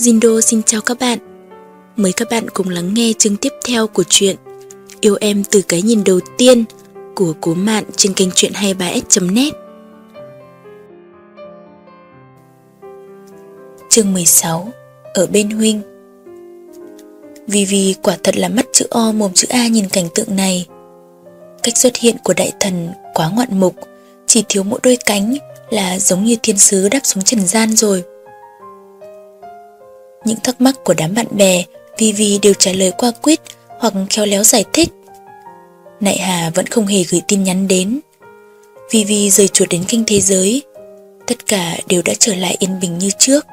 Jindo xin chào các bạn. Mời các bạn cùng lắng nghe chương tiếp theo của truyện Yêu em từ cái nhìn đầu tiên của Cố Mạn trên kênh truyện 23s.net. Chương 16 Ở bên huynh Vì vì quả thật là mắt chữ O mồm chữ A nhìn cảnh tượng này. Cách xuất hiện của đại thần quá ngoạn mục, chỉ thiếu mỗi đôi cánh là giống như thiên sứ đáp xuống trần gian rồi. Những thắc mắc của đám bạn bè Vivi đều trả lời qua quýt hoặc khéo léo giải thích. Nại Hà vẫn không hề gửi tin nhắn đến. Vivi rời chuột đến kinh thế giới. Tất cả đều đã trở lại yên bình như trước.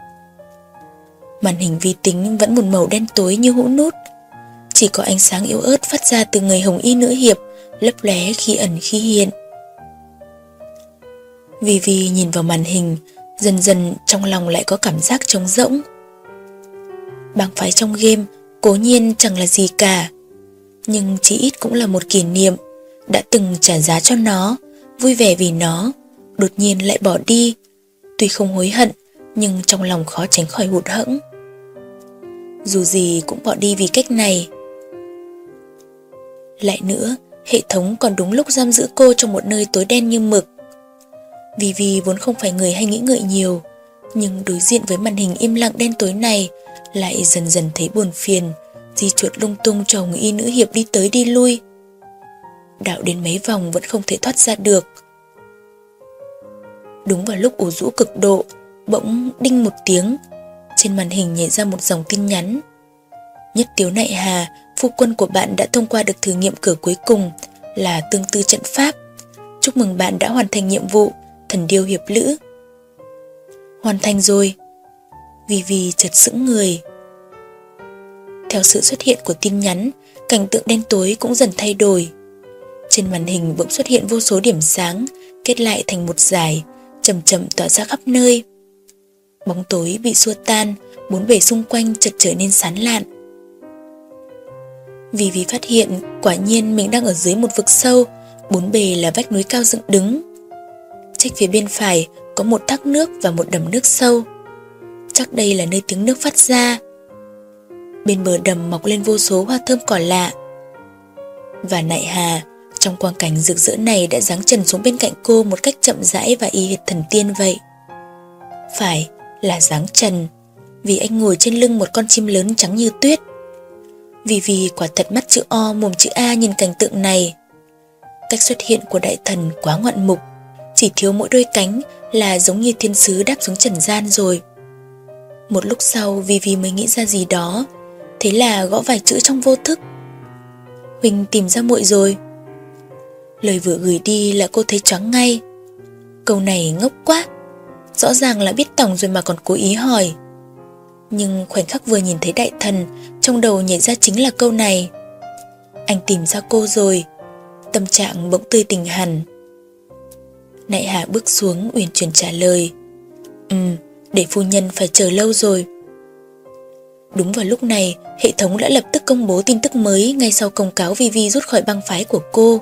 Màn hình vi tính vẫn một màu đen tối như hũ nút. Chỉ có ánh sáng yếu ớt phát ra từ người hồng y nữ hiệp, lấp lóe khi ẩn khi hiện. Vivi nhìn vào màn hình, dần dần trong lòng lại có cảm giác trống rỗng bảng phái trong game cố nhiên chẳng là gì cả, nhưng chỉ ít cũng là một kỷ niệm, đã từng trả giá cho nó, vui vẻ vì nó, đột nhiên lại bỏ đi. Tuy không hối hận, nhưng trong lòng khó tránh khỏi hụt hẫng. Dù gì cũng bỏ đi vì cách này. Lại nữa, hệ thống còn đúng lúc giam giữ cô trong một nơi tối đen như mực. Vì vì vốn không phải người hay nghĩ ngợi nhiều, nhưng đối diện với màn hình im lặng đen tối này lại dần dần thấy buồn phiền, di chuột lung tung chồng y nữ hiệp đi tới đi lui. Đạo đến mấy vòng vẫn không thể thoát ra được. Đúng vào lúc ủ rũ cực độ, bỗng đinh một tiếng, trên màn hình nhảy ra một dòng tin nhắn. Nhất tiếu nại hà, phu quân của bạn đã thông qua được thử nghiệm cửa cuối cùng là tương tư trận pháp. Chúc mừng bạn đã hoàn thành nhiệm vụ thần điêu hiệp lữ. Hoàn thành rồi. Vì vì chật sững người. Theo sự xuất hiện của tin nhắn, cảnh tượng đen tối cũng dần thay đổi. Trên màn hình bỗng xuất hiện vô số điểm sáng, kết lại thành một dải, chậm chậm tỏa ra khắp nơi. Bóng tối bị xua tan, bốn bề xung quanh chợt trở nên sán lạn. Vì vì phát hiện quả nhiên mình đang ở dưới một vực sâu, bốn bề là vách núi cao dựng đứng. Trách phía bên phải có một thác nước và một đầm nước sâu. Chắc đây là nơi tiếng nước phát ra. Bên bờ đầm mọc lên vô số hoa thơm cỏ lạ. Và nại hà, trong quang cảnh rực rỡ này đã giáng trần xuống bên cạnh cô một cách chậm rãi và y hệt thần tiên vậy. Phải là giáng trần, vì anh ngồi trên lưng một con chim lớn trắng như tuyết. Vì vì quả thật mắt chữ O mồm chữ A nhìn cảnh tượng này. Cách xuất hiện của đại thần quá ngoạn mục, chỉ thiếu mỗi đôi cánh là giống như thiên sứ đáp xuống trần gian rồi. Một lúc sau Vì Vì mới nghĩ ra gì đó, thế là gõ vài chữ trong vô thức. Huỳnh tìm ra muội rồi. Lời vừa gửi đi là cô thấy choáng ngay. Câu này ngốc quá, rõ ràng là biết tổng rồi mà còn cố ý hỏi. Nhưng khoảnh khắc vừa nhìn thấy đại thần, trong đầu nhảy ra chính là câu này. Anh tìm ra cô rồi, tâm trạng bỗng tươi tình hẳn. Nại hạ bước xuống uyển chuyển trả lời. Ừm, để phu nhân phải chờ lâu rồi. Đúng vào lúc này, hệ thống đã lập tức công bố tin tức mới ngay sau công cáo Vivi rút khỏi băng phái của cô.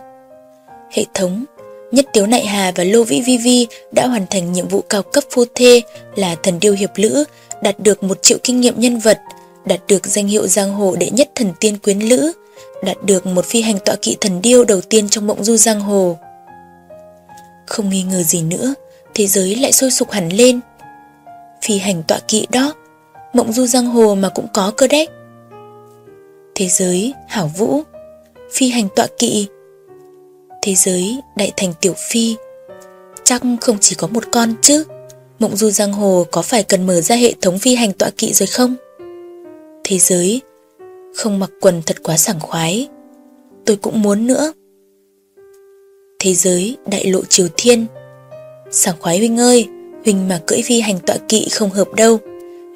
Hệ thống, Nhất Tiếu Nại Hà và Lô Vĩ Vi Vi đã hoàn thành nhiệm vụ cao cấp phu thê là thần điêu hiệp lữ, đạt được một triệu kinh nghiệm nhân vật, đạt được danh hiệu giang hồ đệ nhất thần tiên quyến lữ, đạt được một phi hành tọa kỵ thần điêu đầu tiên trong mộng du giang hồ. Không nghi ngờ gì nữa, thế giới lại sôi sục hẳn lên. Phi hành tọa kỵ đó, mộng du giang hồ mà cũng có cơ đấy. Thế giới, hảo vũ, phi hành tọa kỵ, thế giới đại thành tiểu phi. Chắc không chỉ có một con chứ. Mộng du giang hồ có phải cần mở ra hệ thống phi hành tọa kỵ rồi không? Thế giới không mặc quần thật quá sảng khoái. Tôi cũng muốn nữa. Thế giới đại lộ Triều Thiên. Sảng khoái Huynh ơi, Huynh mà cưỡi phi hành tọa kỵ không hợp đâu.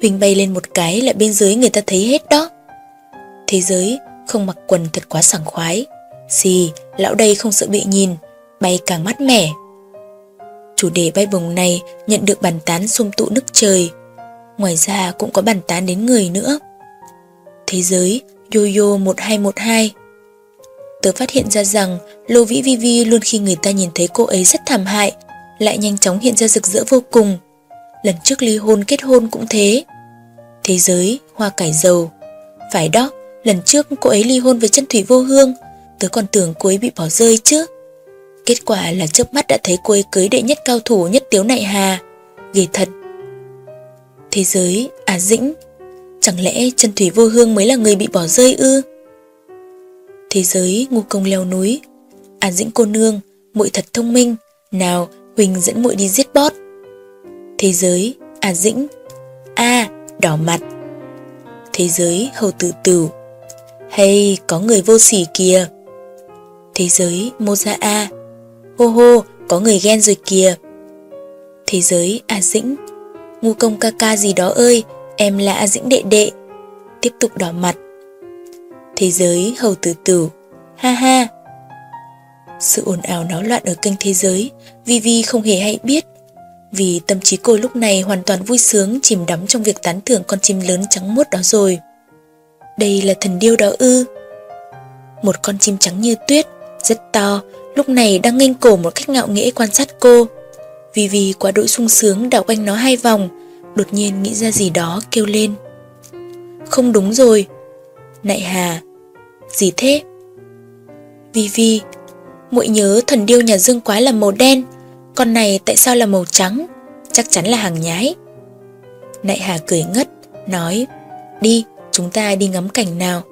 Huynh bay lên một cái là bên dưới người ta thấy hết đó. Thế giới không mặc quần thật quá sảng khoái. Xì, lão đây không sợ bị nhìn, bay càng mát mẻ. Chủ đề bay bồng này nhận được bàn tán xung tụ nức trời. Ngoài ra cũng có bàn tán đến người nữa. Thế giới Yo-Yo 1212 Tớ phát hiện ra rằng Lô Vĩ Vi Vi luôn khi người ta nhìn thấy cô ấy rất thảm hại lại nhanh chóng hiện ra rực rỡ vô cùng. Lần trước ly hôn kết hôn cũng thế. Thế giới, hoa cải dầu. Phải đó, lần trước cô ấy ly hôn với chân thủy vô hương, tớ còn tưởng cô ấy bị bỏ rơi chứ. Kết quả là chớp mắt đã thấy cô ấy cưới đệ nhất cao thủ nhất tiếu nại hà. Ghê thật. Thế giới, à dĩnh, chẳng lẽ chân thủy vô hương mới là người bị bỏ rơi ư? Thế giới, ngu công leo núi. an dĩnh cô nương, muội thật thông minh, nào Huỳnh dẫn muội đi giết bót. Thế giới, à dĩnh, a à, đỏ mặt. Thế giới, hầu tử tử. Hay, có người vô sỉ kìa. Thế giới, mô ra a. Hô hô, có người ghen rồi kìa. Thế giới, à dĩnh. Ngu công ca ca gì đó ơi, em là A Dĩnh đệ đệ. Tiếp tục đỏ mặt. Thế giới, hầu tử tử. Ha ha, sự ồn ào náo loạn ở kênh thế giới, Vivi không hề hay biết. Vì tâm trí cô lúc này hoàn toàn vui sướng chìm đắm trong việc tán thưởng con chim lớn trắng muốt đó rồi. Đây là thần điêu đó ư. Một con chim trắng như tuyết, rất to, lúc này đang nghênh cổ một cách ngạo nghễ quan sát cô. Vivi quá đỗi sung sướng đảo quanh nó hai vòng, đột nhiên nghĩ ra gì đó kêu lên. Không đúng rồi. Nại hà. Gì thế? vi vi muội nhớ thần điêu nhà Dương Quái là màu đen, con này tại sao là màu trắng? Chắc chắn là hàng nhái. Nại Hà cười ngất, nói, đi, chúng ta đi ngắm cảnh nào.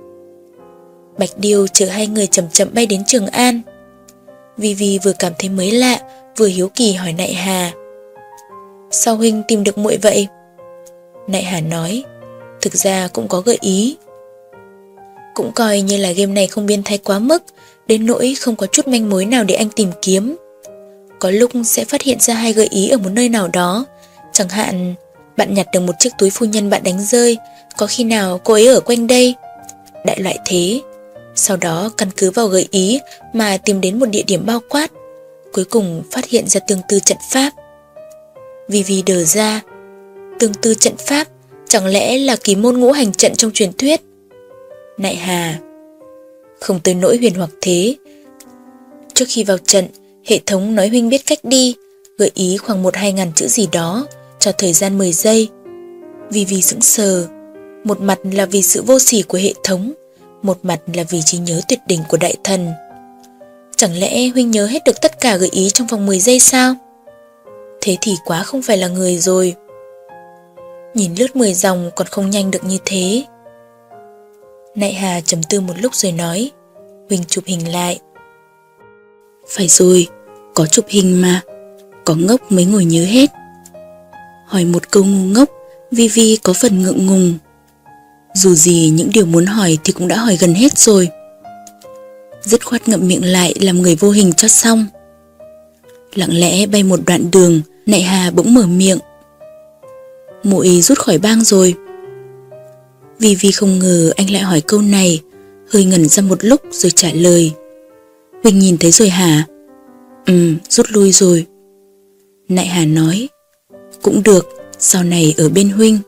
Bạch Điêu chở hai người chậm chậm bay đến Trường An. vi vi vừa cảm thấy mới lạ, vừa hiếu kỳ hỏi Nại Hà. Sao huynh tìm được muội vậy? Nại Hà nói, thực ra cũng có gợi ý. Cũng coi như là game này không biên thái quá mức, đến nỗi không có chút manh mối nào để anh tìm kiếm. Có lúc sẽ phát hiện ra hai gợi ý ở một nơi nào đó, chẳng hạn bạn nhặt được một chiếc túi phu nhân bạn đánh rơi, có khi nào cô ấy ở quanh đây? Đại loại thế. Sau đó căn cứ vào gợi ý mà tìm đến một địa điểm bao quát, cuối cùng phát hiện ra tương tư trận pháp. Vì vì đờ ra, tương tư trận pháp chẳng lẽ là kỳ môn ngũ hành trận trong truyền thuyết? Nại hà, không tới nỗi huyền hoặc thế. Trước khi vào trận, hệ thống nói huynh biết cách đi, gợi ý khoảng một hai ngàn chữ gì đó, cho thời gian 10 giây. Vì vì sững sờ, một mặt là vì sự vô sỉ của hệ thống, một mặt là vì trí nhớ tuyệt đỉnh của đại thần. Chẳng lẽ huynh nhớ hết được tất cả gợi ý trong vòng 10 giây sao? Thế thì quá không phải là người rồi. Nhìn lướt 10 dòng còn không nhanh được như thế. Nại Hà trầm tư một lúc rồi nói Huỳnh chụp hình lại. Phải rồi, có chụp hình mà Có ngốc mới ngồi nhớ hết. Hỏi một câu ngu ngốc Vivi có phần ngượng ngùng. Dù gì những điều muốn hỏi thì cũng đã hỏi gần hết rồi. Dứt khoát ngậm miệng lại làm người vô hình cho xong. Lặng lẽ bay một đoạn đường Nại Hà bỗng mở miệng. Muội rút khỏi bang rồi vì vì không ngờ anh lại hỏi câu này, hơi ngẩn ra một lúc rồi trả lời. Huỳnh nhìn thấy rồi hả? Ừ, rút lui rồi. Nại Hà nói, cũng được, sau này ở bên Huynh.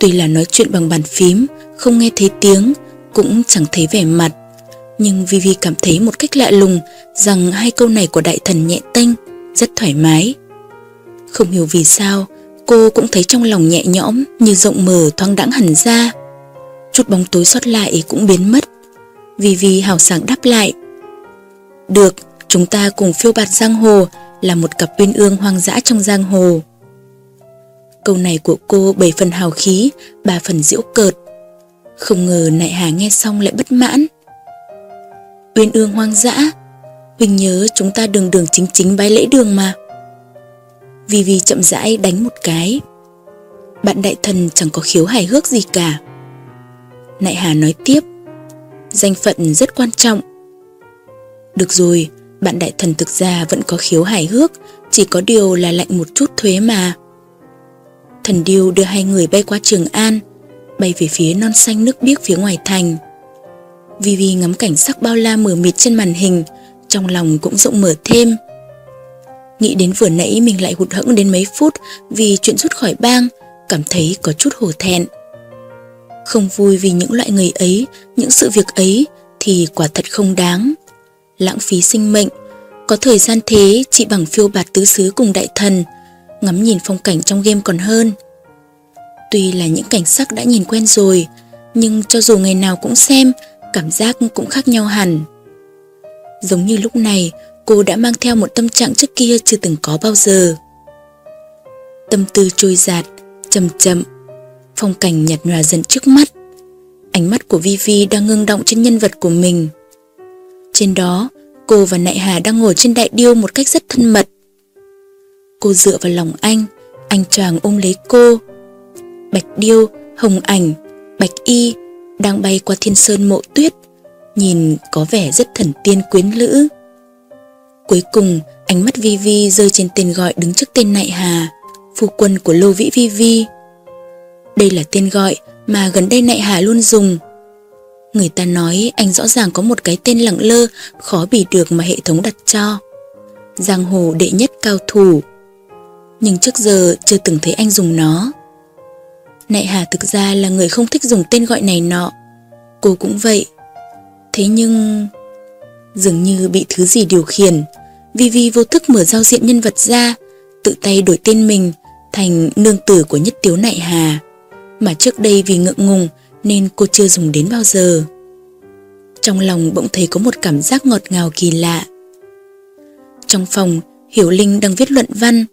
Tuy là nói chuyện bằng bàn phím, không nghe thấy tiếng, cũng chẳng thấy vẻ mặt. Nhưng Vivi cảm thấy một cách lạ lùng rằng hai câu này của đại thần nhẹ tênh, rất thoải mái. Không hiểu vì sao, cô cũng thấy trong lòng nhẹ nhõm như rộng mở thoáng đãng hẳn ra. Chút bóng tối sót lại cũng biến mất. Vì vì hào sảng đáp lại. Được, chúng ta cùng phiêu bạt giang hồ là một cặp uyên ương hoang dã trong giang hồ. Câu này của cô bảy phần hào khí, ba phần diễu cợt. Không ngờ nại hà nghe xong lại bất mãn. Uyên ương hoang dã, Huỳnh nhớ chúng ta đường đường chính chính bái lễ đường mà. Vivi chậm rãi đánh một cái. Bạn đại thần chẳng có khiếu hài hước gì cả. Nại Hà nói tiếp, danh phận rất quan trọng. Được rồi, bạn đại thần thực ra vẫn có khiếu hài hước, chỉ có điều là lạnh một chút thuế mà. Thần điêu đưa hai người bay qua Trường An, bay về phía non xanh nước biếc phía ngoài thành. Vivi ngắm cảnh sắc bao la mờ mịt trên màn hình, trong lòng cũng rộng mở thêm. Nghĩ đến vừa nãy mình lại hụt hẫng đến mấy phút vì chuyện rút khỏi bang, cảm thấy có chút hổ thẹn. Không vui vì những loại người ấy, những sự việc ấy thì quả thật không đáng. Lãng phí sinh mệnh, có thời gian thế chỉ bằng phiêu bạt tứ xứ cùng đại thần, ngắm nhìn phong cảnh trong game còn hơn. Tuy là những cảnh sắc đã nhìn quen rồi, nhưng cho dù ngày nào cũng xem, cảm giác cũng khác nhau hẳn. Giống như lúc này, cô đã mang theo một tâm trạng trước kia chưa từng có bao giờ. Tâm tư trôi giạt, chậm chậm, phong cảnh nhạt nhòa dần trước mắt. Ánh mắt của Vivi đang ngưng động trên nhân vật của mình. Trên đó, cô và Nại Hà đang ngồi trên đại điêu một cách rất thân mật. Cô dựa vào lòng anh, anh chàng ôm lấy cô. Bạch điêu, hồng ảnh, bạch y đang bay qua thiên sơn mộ tuyết, nhìn có vẻ rất thần tiên quyến lữ. Cuối cùng, ánh mắt Vi Vi rơi trên tên gọi đứng trước tên Nại Hà, phu quân của Lô Vĩ Vi Vi. Đây là tên gọi mà gần đây Nại Hà luôn dùng. Người ta nói anh rõ ràng có một cái tên lẳng lơ, khó bì được mà hệ thống đặt cho. Giang hồ đệ nhất cao thủ. Nhưng trước giờ chưa từng thấy anh dùng nó. Nại Hà thực ra là người không thích dùng tên gọi này nọ. Cô cũng vậy. Thế nhưng... Dường như bị thứ gì điều khiển, Vivi vô thức mở giao diện nhân vật ra, tự tay đổi tên mình thành nương tử của nhất tiếu nại hà. Mà trước đây vì ngượng ngùng nên cô chưa dùng đến bao giờ. Trong lòng bỗng thấy có một cảm giác ngọt ngào kỳ lạ. Trong phòng, Hiểu Linh đang viết luận văn.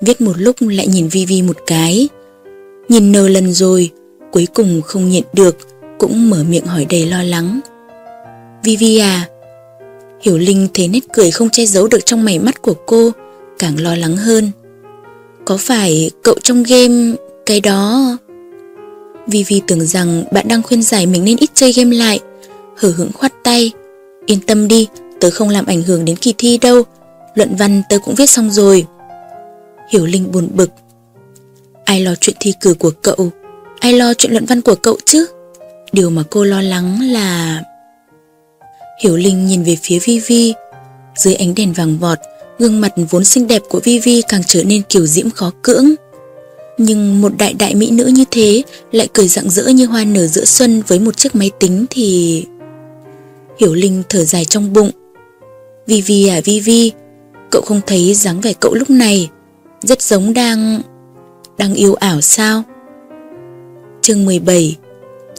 Viết một lúc lại nhìn Vivi một cái. Nhìn nờ lần rồi, cuối cùng không nhịn được, cũng mở miệng hỏi đầy lo lắng. Vivi à, Hiểu Linh thấy nét cười không che giấu được trong mày mắt của cô, càng lo lắng hơn. Có phải cậu trong game cái đó... Vivi tưởng rằng bạn đang khuyên giải mình nên ít chơi game lại, hở hững khoát tay. Yên tâm đi, tớ không làm ảnh hưởng đến kỳ thi đâu, luận văn tớ cũng viết xong rồi. Hiểu Linh buồn bực. Ai lo chuyện thi cử của cậu, ai lo chuyện luận văn của cậu chứ? Điều mà cô lo lắng là... Hiểu Linh nhìn về phía Vi Vi. Dưới ánh đèn vàng vọt, gương mặt vốn xinh đẹp của Vi Vi càng trở nên kiều diễm khó cưỡng. Nhưng một đại đại mỹ nữ như thế lại cười rạng rỡ như hoa nở giữa xuân với một chiếc máy tính thì... Hiểu Linh thở dài trong bụng. Vi Vi à Vi Vi, cậu không thấy dáng vẻ cậu lúc này rất giống đang... đang yêu ảo sao? Chương 17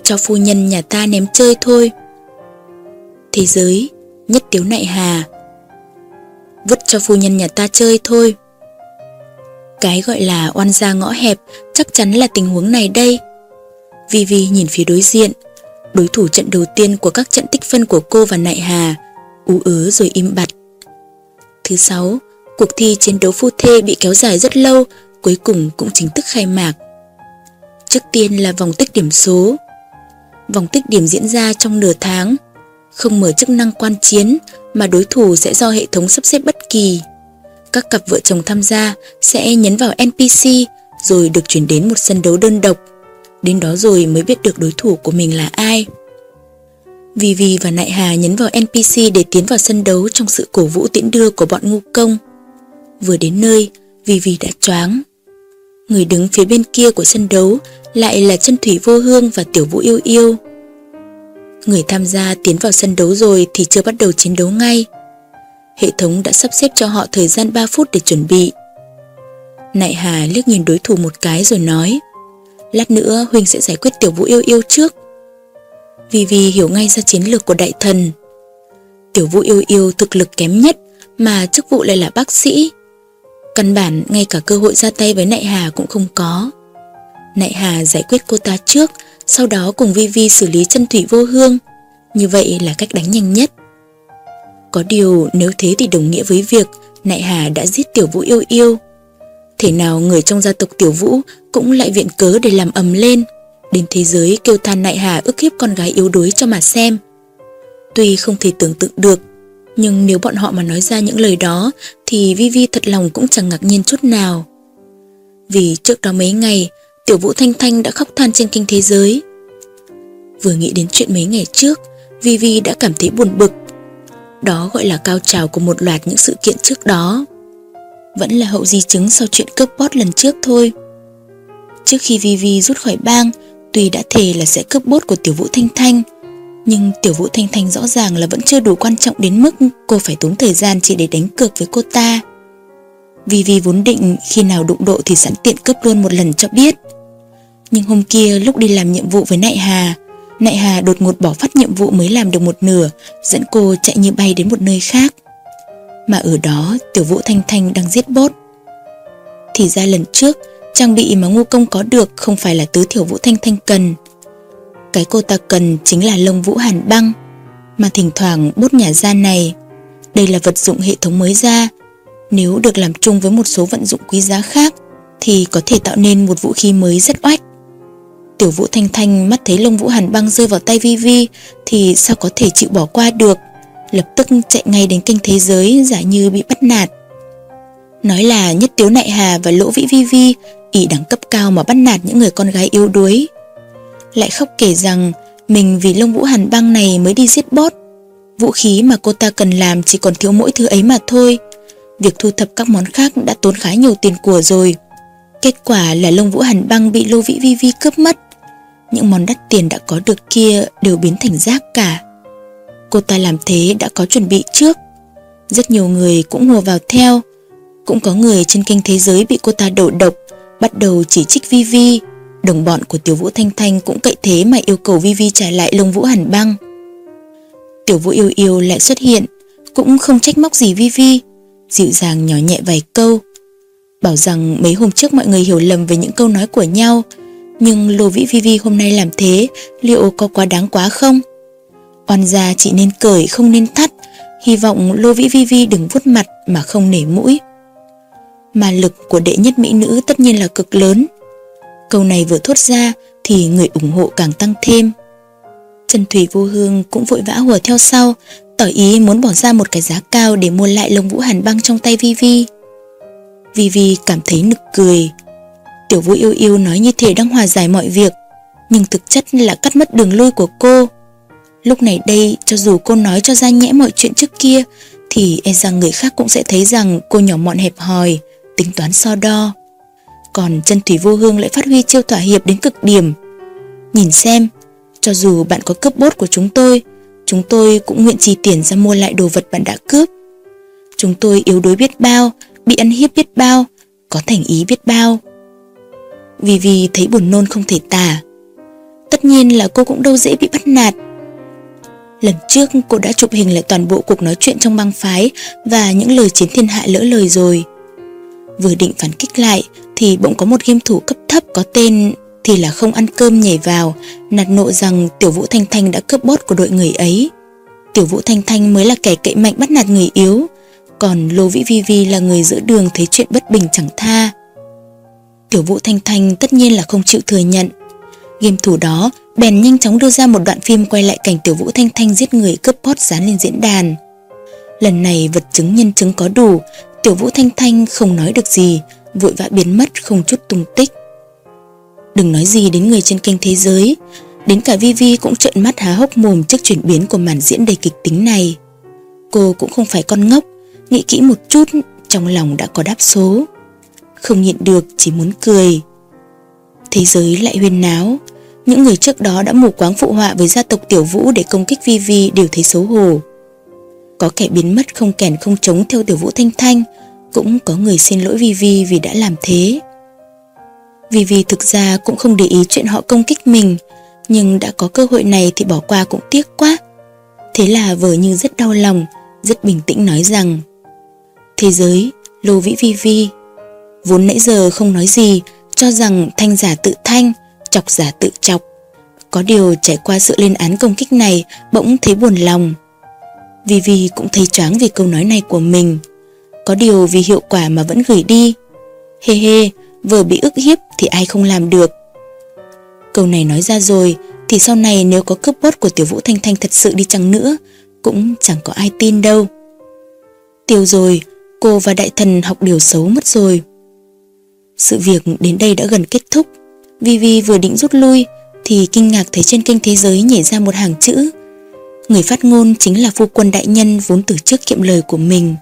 Cho phu nhân nhà ta ném chơi thôi thế giới, nhất tiếu nại hà. Vứt cho phu nhân nhà ta chơi thôi. Cái gọi là oan gia ngõ hẹp chắc chắn là tình huống này đây. Vivi nhìn phía đối diện, đối thủ trận đầu tiên của các trận tích phân của cô và Nại Hà, ú ớ rồi im bặt. Thứ sáu, cuộc thi chiến đấu phu thê bị kéo dài rất lâu, cuối cùng cũng chính thức khai mạc. Trước tiên là vòng tích điểm số. Vòng tích điểm diễn ra trong nửa tháng, không mở chức năng quan chiến mà đối thủ sẽ do hệ thống sắp xếp bất kỳ. Các cặp vợ chồng tham gia sẽ nhấn vào NPC rồi được chuyển đến một sân đấu đơn độc. Đến đó rồi mới biết được đối thủ của mình là ai. Vivi và Nại Hà nhấn vào NPC để tiến vào sân đấu trong sự cổ vũ tiễn đưa của bọn ngu công. Vừa đến nơi, Vivi đã choáng. Người đứng phía bên kia của sân đấu lại là chân thủy vô hương và tiểu vũ yêu yêu. Người tham gia tiến vào sân đấu rồi thì chưa bắt đầu chiến đấu ngay. Hệ thống đã sắp xếp cho họ thời gian 3 phút để chuẩn bị. Nại Hà liếc nhìn đối thủ một cái rồi nói, Lát nữa Huynh sẽ giải quyết tiểu vũ yêu yêu trước. Vì vì hiểu ngay ra chiến lược của đại thần. Tiểu vũ yêu yêu thực lực kém nhất mà chức vụ lại là bác sĩ. Căn bản ngay cả cơ hội ra tay với Nại Hà cũng không có. Nại Hà giải quyết cô ta trước sau đó cùng Vi Vi xử lý chân thủy vô hương. Như vậy là cách đánh nhanh nhất. Có điều nếu thế thì đồng nghĩa với việc Nại Hà đã giết Tiểu Vũ yêu yêu. Thế nào người trong gia tộc Tiểu Vũ cũng lại viện cớ để làm ầm lên, đến thế giới kêu than Nại Hà ức hiếp con gái yếu đuối cho mà xem. Tuy không thể tưởng tượng được, nhưng nếu bọn họ mà nói ra những lời đó thì Vi Vi thật lòng cũng chẳng ngạc nhiên chút nào. Vì trước đó mấy ngày, Tiểu Vũ Thanh Thanh đã khóc than trên kinh thế giới. Vừa nghĩ đến chuyện mấy ngày trước, Vivi đã cảm thấy buồn bực. Đó gọi là cao trào của một loạt những sự kiện trước đó. Vẫn là hậu di chứng sau chuyện cướp bót lần trước thôi. Trước khi Vivi rút khỏi bang, tuy đã thề là sẽ cướp bốt của Tiểu Vũ Thanh Thanh, nhưng Tiểu Vũ Thanh Thanh rõ ràng là vẫn chưa đủ quan trọng đến mức cô phải tốn thời gian chỉ để đánh cược với cô ta. Vivi vốn định khi nào đụng độ thì sẵn tiện cướp luôn một lần cho biết. Nhưng hôm kia lúc đi làm nhiệm vụ với Nại Hà, Nại Hà đột ngột bỏ phát nhiệm vụ mới làm được một nửa, dẫn cô chạy như bay đến một nơi khác. Mà ở đó tiểu vũ Thanh Thanh đang giết bốt. Thì ra lần trước, trang bị mà ngu công có được không phải là tứ thiểu vũ Thanh Thanh cần. Cái cô ta cần chính là lông vũ hàn băng, mà thỉnh thoảng bốt nhà ra này. Đây là vật dụng hệ thống mới ra, nếu được làm chung với một số vận dụng quý giá khác thì có thể tạo nên một vũ khí mới rất oách. Tiểu vũ Thanh Thanh mắt thấy lông vũ hàn băng rơi vào tay Vi Vi, thì sao có thể chịu bỏ qua được. Lập tức chạy ngay đến kênh thế giới, giả như bị bắt nạt. Nói là nhất tiếu nại hà và lỗ vĩ Vi Vi, ỷ đẳng cấp cao mà bắt nạt những người con gái yếu đuối. Lại khóc kể rằng, mình vì lông vũ hàn băng này mới đi giết bót Vũ khí mà cô ta cần làm chỉ còn thiếu mỗi thứ ấy mà thôi. Việc thu thập các món khác đã tốn khá nhiều tiền của rồi. Kết quả là lông vũ hàn băng bị lô vĩ vi vi cướp mất. Những món đắt tiền đã có được kia đều biến thành rác cả. Cô ta làm thế đã có chuẩn bị trước. Rất nhiều người cũng hùa vào theo. Cũng có người trên kênh thế giới bị cô ta đổ độc, bắt đầu chỉ trích Vi Vi. Đồng bọn của Tiểu Vũ Thanh Thanh cũng cậy thế mà yêu cầu Vi Vi trả lại lông vũ hàn băng. Tiểu Vũ yêu yêu lại xuất hiện, cũng không trách móc gì Vi Vi, dịu dàng nhỏ nhẹ vài câu. Bảo rằng mấy hôm trước mọi người hiểu lầm về những câu nói của nhau, nhưng Lô Vĩ Vi Vi hôm nay làm thế, liệu có quá đáng quá không? Oan gia chỉ nên cởi không nên thắt, hy vọng Lô Vĩ Vi Vi đừng vuốt mặt mà không nể mũi. Mà lực của đệ nhất mỹ nữ tất nhiên là cực lớn. Câu này vừa thốt ra thì người ủng hộ càng tăng thêm. Trần Thủy Vô Hương cũng vội vã hùa theo sau, tỏ ý muốn bỏ ra một cái giá cao để mua lại lông vũ hàn băng trong tay Vi Vi. Vi Vi cảm thấy nực cười. Tiểu vũ yêu yêu nói như thể đang hòa giải mọi việc, nhưng thực chất là cắt mất đường lui của cô. Lúc này đây, cho dù cô nói cho ra nhẽ mọi chuyện trước kia, thì e rằng người khác cũng sẽ thấy rằng cô nhỏ mọn hẹp hòi, tính toán so đo. Còn chân thủy vô hương lại phát huy chiêu thỏa hiệp đến cực điểm. Nhìn xem, cho dù bạn có cướp bốt của chúng tôi, chúng tôi cũng nguyện trì tiền ra mua lại đồ vật bạn đã cướp. Chúng tôi yếu đuối biết bao, bị ăn hiếp biết bao, có thành ý biết bao. Vì vì thấy buồn nôn không thể tả. Tất nhiên là cô cũng đâu dễ bị bắt nạt. Lần trước cô đã chụp hình lại toàn bộ cuộc nói chuyện trong băng phái và những lời chiến thiên hạ lỡ lời rồi. Vừa định phản kích lại thì bỗng có một game thủ cấp thấp có tên thì là không ăn cơm nhảy vào, nạt nộ rằng Tiểu Vũ Thanh Thanh đã cướp bốt của đội người ấy. Tiểu Vũ Thanh Thanh mới là kẻ cậy mạnh bắt nạt người yếu, còn Lô Vĩ Vi Vi là người giữa đường thấy chuyện bất bình chẳng tha. Tiểu Vũ Thanh Thanh tất nhiên là không chịu thừa nhận. Game thủ đó bèn nhanh chóng đưa ra một đoạn phim quay lại cảnh Tiểu Vũ Thanh Thanh giết người cướp post dán lên diễn đàn. Lần này vật chứng nhân chứng có đủ, Tiểu Vũ Thanh Thanh không nói được gì, vội vã biến mất không chút tung tích. Đừng nói gì đến người trên kênh thế giới, đến cả Vivi cũng trợn mắt há hốc mồm trước chuyển biến của màn diễn đầy kịch tính này. Cô cũng không phải con ngốc, nghĩ kỹ một chút, trong lòng đã có đáp số. Không nhịn được, chỉ muốn cười. Thế giới lại huyên náo, những người trước đó đã mù quáng phụ họa với gia tộc Tiểu Vũ để công kích Vivi đều thấy xấu hổ. Có kẻ biến mất không kèn không chống theo Tiểu Vũ Thanh Thanh, cũng có người xin lỗi Vivi vì đã làm thế. Vivi thực ra cũng không để ý chuyện họ công kích mình, nhưng đã có cơ hội này thì bỏ qua cũng tiếc quá. Thế là vờ như rất đau lòng, rất bình tĩnh nói rằng Thế giới, Lô Vĩ Vi Vi Vốn nãy giờ không nói gì, Cho rằng thanh giả tự thanh, Chọc giả tự chọc. Có điều trải qua sự lên án công kích này, Bỗng thấy buồn lòng. Vi Vi cũng thấy choáng vì câu nói này của mình. Có điều vì hiệu quả mà vẫn gửi đi. Hê hê, Vừa bị ức hiếp thì ai không làm được. Câu này nói ra rồi, Thì sau này nếu có cướp bốt của Tiểu Vũ Thanh Thanh thật sự đi chăng nữa, Cũng chẳng có ai tin đâu. Tiêu rồi, Cô và đại thần học điều xấu mất rồi. Sự việc đến đây đã gần kết thúc. Vivi vừa định rút lui Thì kinh ngạc thấy trên kênh thế giới nhảy ra một hàng chữ. Người phát ngôn chính là phu quân đại nhân vốn từ trước kiệm lời của mình.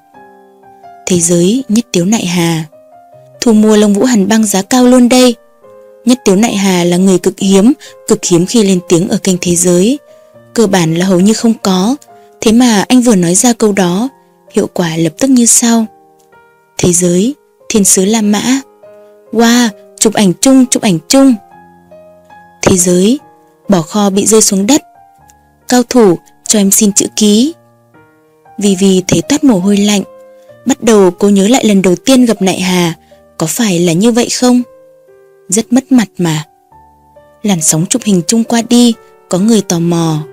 Thế giới nhất tiếu nại hà. Thu mua lông vũ hàn băng giá cao luôn đây. Nhất tiếu nại hà là người cực hiếm Cực hiếm khi lên tiếng ở kênh thế giới. Cơ bản là hầu như không có. Thế mà anh vừa nói ra câu đó Hiệu quả lập tức như sau. Thế giới, thiên sứ La Mã. Wow, chụp ảnh chung, chụp ảnh chung Thế giới, bỏ kho bị rơi xuống đất. Cao thủ, cho em xin chữ ký. Vì vì thấy toát mồ hôi lạnh, bắt đầu cô nhớ lại lần đầu tiên gặp Nại Hà, có phải là như vậy không? Rất mất mặt mà. Làn sóng chụp hình chung qua đi, có người tò mò.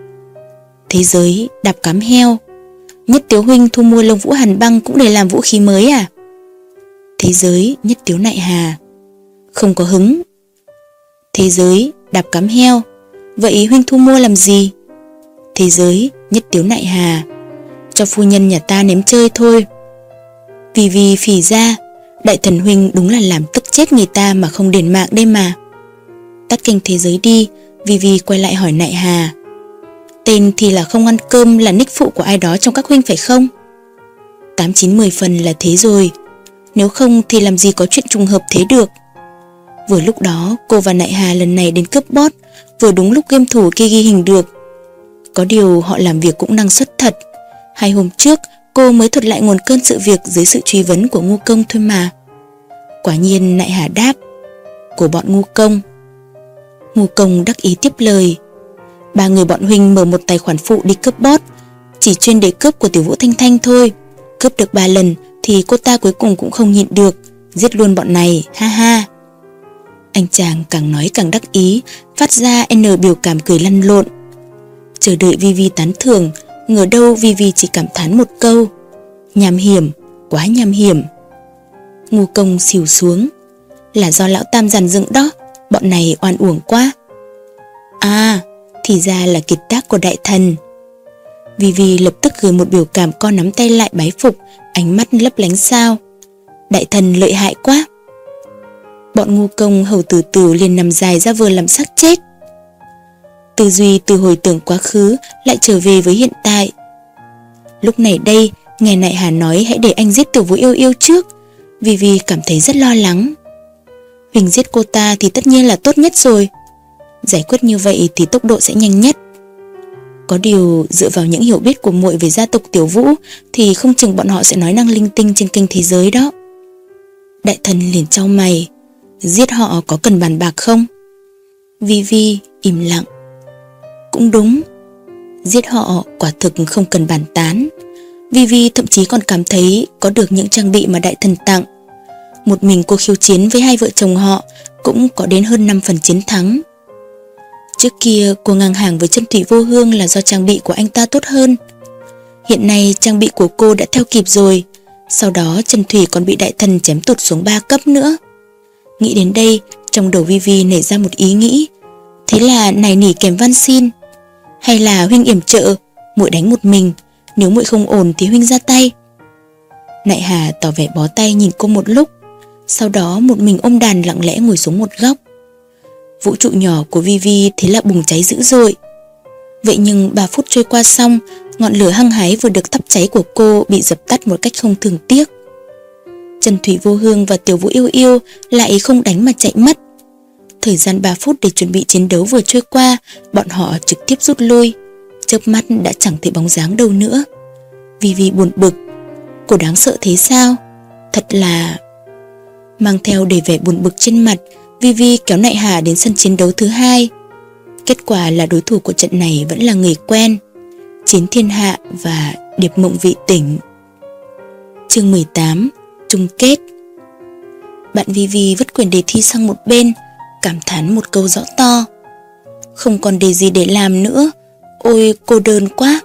Thế giới đạp cám heo. Nhất Tiếu Huynh thu mua lông vũ hàn băng cũng để làm vũ khí mới à? Thế giới Nhất Tiếu Nại Hà. Không có hứng. Thế giới đạp cắm heo. Vậy Huynh thu mua làm gì? Thế giới Nhất Tiếu Nại Hà. Cho phu nhân nhà ta ném chơi thôi. Vì vì phỉ ra, đại thần Huynh đúng là làm tức chết người ta mà không đền mạng đây mà. Tắt kênh thế giới đi, vì vì quay lại hỏi Nại Hà. Tên thì là không ăn cơm là nick phụ của ai đó trong các huynh phải không? 8-9-10 phần là thế rồi. Nếu không thì làm gì có chuyện trùng hợp thế được. Vừa lúc đó cô và Nại Hà lần này đến cướp bot, vừa đúng lúc game thủ kia ghi hình được. Có điều họ làm việc cũng năng suất thật. Hai hôm trước cô mới thuật lại nguồn cơn sự việc dưới sự truy vấn của ngu công thôi mà. Quả nhiên Nại Hà đáp của bọn ngu công. Ngu công đắc ý tiếp lời Ba người bọn Huynh mở một tài khoản phụ đi cướp bot Chỉ chuyên để cướp của tiểu vũ Thanh Thanh thôi Cướp được ba lần Thì cô ta cuối cùng cũng không nhịn được Giết luôn bọn này ha ha anh chàng càng nói càng đắc ý Phát ra N biểu cảm cười lăn lộn Chờ đợi Vivi tán thưởng Ngờ đâu Vivi chỉ cảm thán một câu Nham hiểm Quá nham hiểm Ngu công xỉu xuống Là do lão tam giàn dựng đó Bọn này oan uổng quá À thì ra là kiệt tác của đại thần. Vivi lập tức gửi một biểu cảm con nắm tay lại bái phục, ánh mắt lấp lánh sao. Đại thần lợi hại quá. Bọn ngu công hầu tử tử liền nằm dài ra vừa làm sắc chết. Tư duy từ hồi tưởng quá khứ lại trở về với hiện tại. Lúc này đây, nghe Nại Hà nói hãy để anh giết tiểu vũ yêu yêu trước, vì vì cảm thấy rất lo lắng. Huỳnh giết cô ta thì tất nhiên là tốt nhất rồi. Giải quyết như vậy thì tốc độ sẽ nhanh nhất. Có điều dựa vào những hiểu biết của muội về gia tộc Tiểu Vũ thì không chừng bọn họ sẽ nói năng linh tinh trên kênh thế giới đó. Đại thần liền trao mày, giết họ có cần bàn bạc không? Vi Vi im lặng. Cũng đúng, giết họ quả thực không cần bàn tán. Vi Vi thậm chí còn cảm thấy có được những trang bị mà đại thần tặng. Một mình cô khiêu chiến với hai vợ chồng họ cũng có đến hơn 5 phần chiến thắng. Trước kia cô ngang hàng với chân thủy vô hương là do trang bị của anh ta tốt hơn. Hiện nay trang bị của cô đã theo kịp rồi, sau đó Trần thủy còn bị đại thần chém tụt xuống 3 cấp nữa. Nghĩ đến đây, trong đầu Vivi nảy ra một ý nghĩ. Thế là này nỉ kèm văn xin. Hay là huynh yểm trợ, muội đánh một mình, nếu muội không ổn thì huynh ra tay. Nại Hà tỏ vẻ bó tay nhìn cô một lúc, sau đó một mình ôm đàn lặng lẽ ngồi xuống một góc. Vũ trụ nhỏ của Vivi thế là bùng cháy dữ dội. Vậy nhưng 3 phút trôi qua xong, ngọn lửa hăng hái vừa được thắp cháy của cô bị dập tắt một cách không thường tiếc. Trần Thủy Vô Hương và Tiểu Vũ Yêu Yêu lại không đánh mà chạy mất. Thời gian 3 phút để chuẩn bị chiến đấu vừa trôi qua, bọn họ trực tiếp rút lui. Chớp mắt đã chẳng thấy bóng dáng đâu nữa. Vivi buồn bực. Cô đáng sợ thế sao? Thật là... Mang theo đầy vẻ buồn bực trên mặt, Vivi kéo Nại Hà đến sân chiến đấu thứ hai. Kết quả là đối thủ của trận này vẫn là người quen, Chiến Thiên Hạ và Điệp Mộng Vị Tỉnh. Chương 18 Chung kết Bạn Vivi vứt quyền đề thi sang một bên, cảm thán một câu rõ to. Không còn đề gì để làm nữa, ôi cô đơn quá.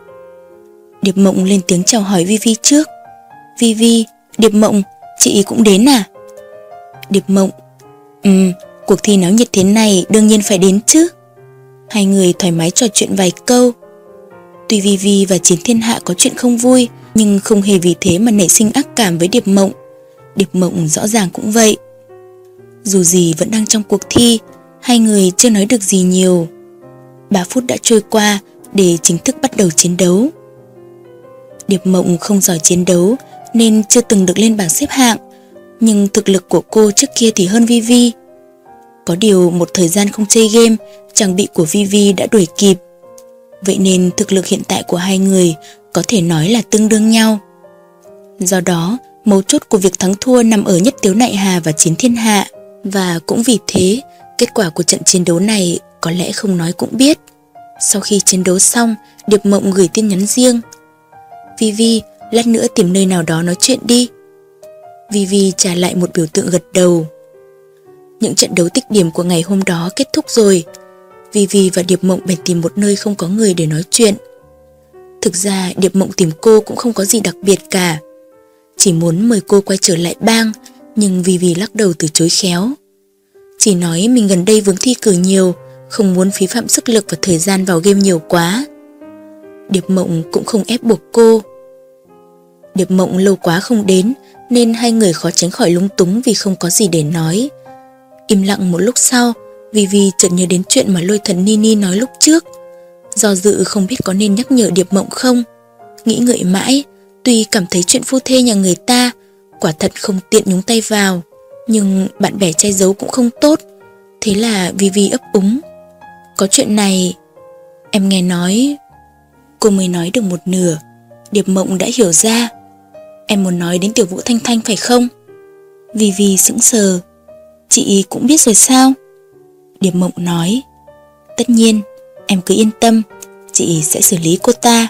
Điệp Mộng lên tiếng chào hỏi Vivi trước. Vivi, Điệp Mộng, chị cũng đến à? Điệp Mộng, ừ, Cuộc thi náo nhiệt thế này đương nhiên phải đến chứ. Hai người thoải mái trò chuyện vài câu. Tuy Vi Vi và Chiến Thiên Hạ có chuyện không vui, nhưng không hề vì thế mà nảy sinh ác cảm với Điệp Mộng. Điệp Mộng rõ ràng cũng vậy. Dù gì vẫn đang trong cuộc thi, hai người chưa nói được gì nhiều. 3 phút đã trôi qua để chính thức bắt đầu chiến đấu. Điệp Mộng không giỏi chiến đấu nên chưa từng được lên bảng xếp hạng, nhưng thực lực của cô trước kia thì hơn Vi Vi. Có điều một thời gian không chơi game, trang bị của Vivi đã đuổi kịp. Vậy nên thực lực hiện tại của hai người có thể nói là tương đương nhau. Do đó, mấu chốt của việc thắng thua nằm ở nhất tiếu nại hà và chiến thiên hạ. Và cũng vì thế, kết quả của trận chiến đấu này Có lẽ không nói cũng biết. Sau khi chiến đấu xong Điệp Mộng gửi tin nhắn riêng. Vivi lát nữa tìm nơi nào đó nói chuyện đi. Vivi trả lại một biểu tượng gật đầu. Những trận đấu tích điểm của ngày hôm đó kết thúc rồi. Vivi và Điệp Mộng bèn tìm một nơi không có người để nói chuyện. Thực ra Điệp Mộng tìm cô cũng không có gì đặc biệt cả. Chỉ muốn mời cô quay trở lại bang, Nhưng Vivi lắc đầu từ chối khéo. Chỉ nói mình gần đây vướng thi cử nhiều, Không muốn phí phạm sức lực và thời gian vào game nhiều quá. Điệp Mộng cũng không ép buộc cô. Điệp Mộng lâu quá không đến, Nên hai người khó tránh khỏi lúng túng vì không có gì để nói. Im lặng một lúc sau, Vivi chợt nhớ đến chuyện mà lôi thần Nini nói lúc trước. Do dự không biết có nên nhắc nhở Điệp Mộng không. Nghĩ ngợi mãi Tuy cảm thấy chuyện phu thê nhà người ta Quả thật không tiện nhúng tay vào Nhưng bạn bè che giấu cũng không tốt. Thế là Vivi ấp úng. Có chuyện này Em nghe nói Cô mới nói được một nửa. Điệp Mộng đã hiểu ra. Em muốn nói đến tiểu vũ Thanh Thanh phải không? Vivi sững sờ. Chị cũng biết rồi sao? Điệp Mộng nói. Tất nhiên Em cứ yên tâm, chị sẽ xử lý cô ta.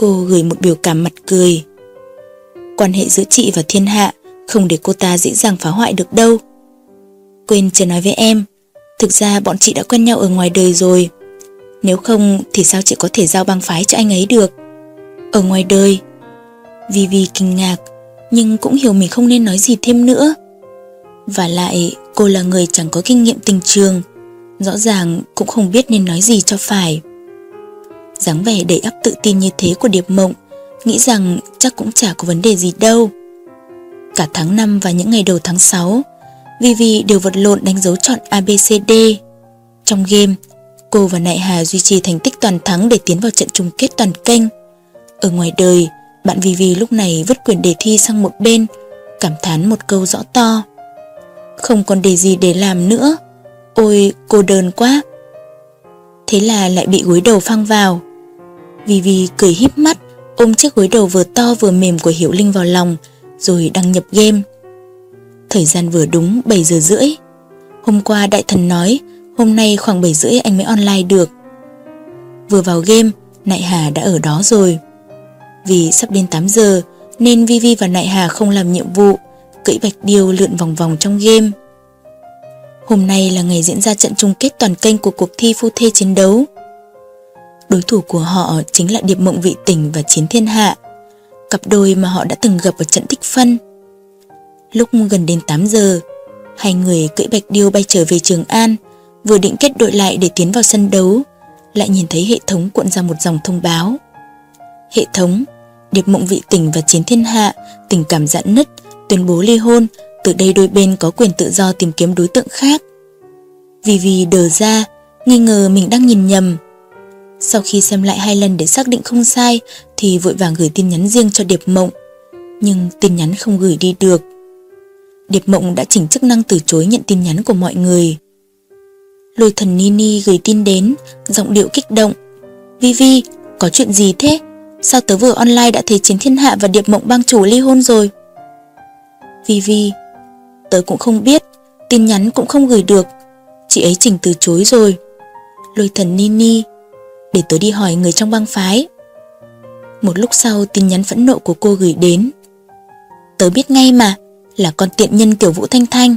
Cô gửi một biểu cảm mặt cười. Quan hệ giữa chị và thiên hạ không để cô ta dễ dàng phá hoại được đâu. Quên chưa nói với em, thực ra bọn chị đã quen nhau ở ngoài đời rồi. Nếu không thì sao chị có thể giao băng phái cho anh ấy được? Ở ngoài đời. Vivi kinh ngạc, nhưng cũng hiểu mình không nên nói gì thêm nữa. Và lại cô là người chẳng có kinh nghiệm tình trường Rõ ràng cũng không biết nên nói gì cho phải dáng vẻ đầy ắp tự tin như thế của Điệp Mộng, Nghĩ rằng chắc cũng chả có vấn đề gì đâu. Cả tháng 5 và những ngày đầu tháng 6 Vivi đều vật lộn đánh dấu chọn ABCD Trong game, Cô và Nại Hà duy trì thành tích toàn thắng để tiến vào trận chung kết toàn kênh. Ở ngoài đời, Bạn Vivi lúc này vứt quyền đề thi sang một bên, Cảm thán một câu rõ to. Không còn đề gì để làm nữa. Ôi, cô đơn quá. Thế là lại bị gối đầu phăng vào. Vivi cười híp mắt, Ôm chiếc gối đầu vừa to vừa mềm của Hiểu Linh vào lòng, Rồi đăng nhập game. Thời gian vừa đúng 7 giờ rưỡi. Hôm qua đại thần nói, Hôm nay khoảng 7 rưỡi anh mới online được. Vừa vào game, Nại Hà đã ở đó rồi. Vì sắp đến 8 giờ, Nên Vivi và Nại Hà không làm nhiệm vụ, Cưỡi bạch điêu lượn vòng vòng trong game. Hôm nay là ngày diễn ra trận chung kết toàn kênh của cuộc thi phu thê chiến đấu. Đối thủ của họ chính là Điệp Mộng Vị Tỉnh và Chiến Thiên Hạ, cặp đôi mà họ đã từng gặp ở trận tích phân. Lúc gần đến 8 giờ, hai người cưỡi bạch điêu bay trở về Trường An, vừa định kết đội lại để tiến vào sân đấu, lại nhìn thấy hệ thống cuộn ra một dòng thông báo. Hệ thống, Điệp Mộng Vị Tỉnh và Chiến Thiên Hạ tình cảm dạn nứt, tuyên bố ly hôn từ đây đôi bên có quyền tự do tìm kiếm đối tượng khác. Vì vì đờ ra, nghi ngờ mình đang nhìn nhầm. Sau khi xem lại hai lần để xác định không sai thì vội vàng gửi tin nhắn riêng cho Điệp Mộng. Nhưng tin nhắn không gửi đi được. Điệp Mộng đã chỉnh chức năng từ chối nhận tin nhắn của mọi người. Lôi thần Nini gửi tin đến, giọng điệu kích động. Vivi, có chuyện gì thế? Sao tớ vừa online đã thấy Chiến Thiên Hạ và Điệp Mộng bang chủ ly hôn rồi? Vivi, Tớ cũng không biết Tin nhắn cũng không gửi được Chị ấy chỉnh từ chối rồi Lôi thần Nini để tớ đi hỏi người trong băng phái. Một lúc sau tin nhắn phẫn nộ của cô gửi đến. Tớ biết ngay mà Là con tiện nhân tiểu vũ thanh thanh.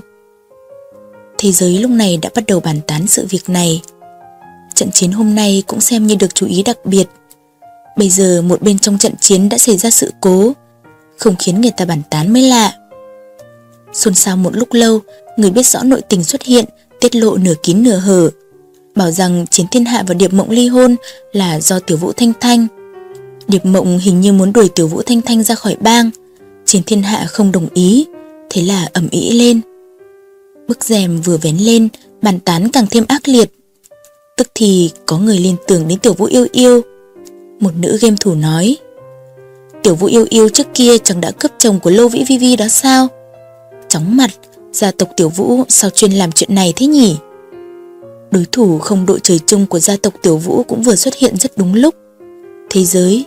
Thế giới lúc này đã bắt đầu bàn tán sự việc này. Trận chiến hôm nay cũng xem như được chú ý đặc biệt. Bây giờ một bên trong trận chiến đã xảy ra sự cố Không khiến người ta bàn tán mới lạ. Xôn xao một lúc lâu, người biết rõ nội tình xuất hiện, tiết lộ nửa kín nửa hở. Bảo rằng Chiến Thiên Hạ và Điệp Mộng ly hôn là do Tiểu Vũ Thanh Thanh. Điệp Mộng hình như muốn đuổi Tiểu Vũ Thanh Thanh ra khỏi bang. Chiến Thiên Hạ không đồng ý, thế là ẩm ý lên. Bức rèm vừa vén lên, bàn tán càng thêm ác liệt. Tức thì có người liên tưởng đến Tiểu Vũ Yêu Yêu. Một nữ game thủ nói. Tiểu Vũ Yêu Yêu trước kia chẳng đã cướp chồng của Lô Vĩ Vi Vi đó sao? chóng mặt, gia tộc Tiểu Vũ sao chuyên làm chuyện này thế nhỉ? Đối thủ không đội trời chung của gia tộc Tiểu Vũ cũng vừa xuất hiện rất đúng lúc. Thế giới,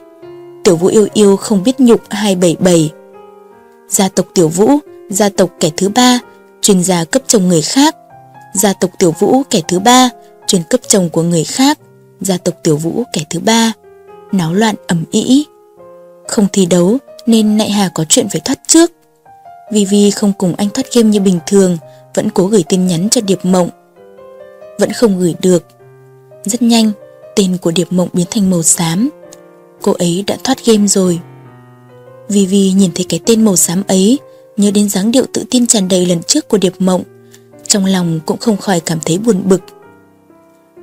Tiểu Vũ yêu yêu không biết nhục 277. Gia tộc Tiểu Vũ, gia tộc kẻ thứ ba, chuyên gia cấp chồng người khác. Gia tộc Tiểu Vũ kẻ thứ ba, chuyên cấp chồng của người khác, gia tộc Tiểu Vũ kẻ thứ ba, náo loạn ẩm ĩ. Không thi đấu nên Nại Hà có chuyện phải thoát trước. Vivi không cùng anh thoát game như bình thường, vẫn cố gửi tin nhắn cho Điệp Mộng. Vẫn không gửi được. Rất nhanh, tên của Điệp Mộng biến thành màu xám. Cô ấy đã thoát game rồi. Vivi nhìn thấy cái tên màu xám ấy, nhớ đến dáng điệu tự tin tràn đầy lần trước của Điệp Mộng. Trong lòng cũng không khỏi cảm thấy buồn bực.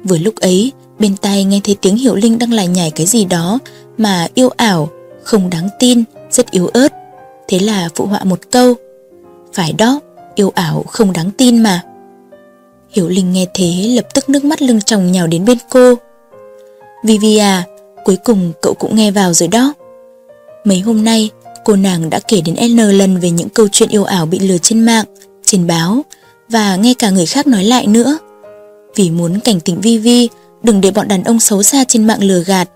Vừa lúc ấy, bên tai nghe thấy tiếng Hiểu Linh đang lải nhải cái gì đó mà yêu ảo, không đáng tin, rất yếu ớt. Thế là phụ họa một câu. Phải đó, yêu ảo không đáng tin mà. Hiểu Linh nghe thế lập tức nước mắt lưng tròng nhào đến bên cô. Vivi à, cuối cùng cậu cũng nghe vào rồi đó. Mấy hôm nay, cô nàng đã kể đến N lần về những câu chuyện yêu ảo bị lừa trên mạng, trên báo và nghe cả người khác nói lại nữa. Vì muốn cảnh tỉnh Vivi đừng để bọn đàn ông xấu xa trên mạng lừa gạt.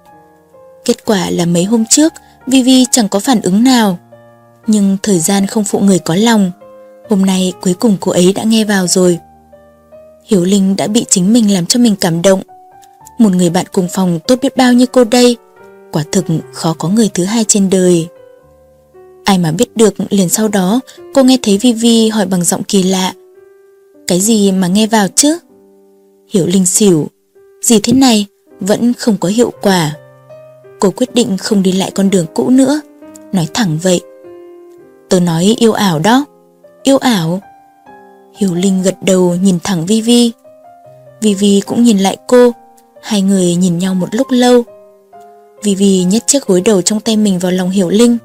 Kết quả là mấy hôm trước, Vivi chẳng có phản ứng nào. Nhưng thời gian không phụ người có lòng. Hôm nay cuối cùng cô ấy đã nghe vào rồi. Hiểu Linh đã bị chính mình làm cho mình cảm động. Một người bạn cùng phòng tốt biết bao như cô đây, quả thực khó có người thứ hai trên đời. Ai mà biết được liền sau đó cô nghe thấy Vivi hỏi bằng giọng kỳ lạ. Cái gì mà nghe vào chứ? Hiểu Linh xỉu. Gì thế này vẫn không có hiệu quả. Cô quyết định không đi lại con đường cũ nữa. Nói thẳng vậy. Tớ nói yêu ảo đó. Yêu ảo. Hiểu Linh gật đầu nhìn thẳng Vivi. Vivi cũng nhìn lại cô. Hai người nhìn nhau một lúc lâu. Vivi nhét chiếc gối đầu trong tay mình vào lòng Hiểu Linh.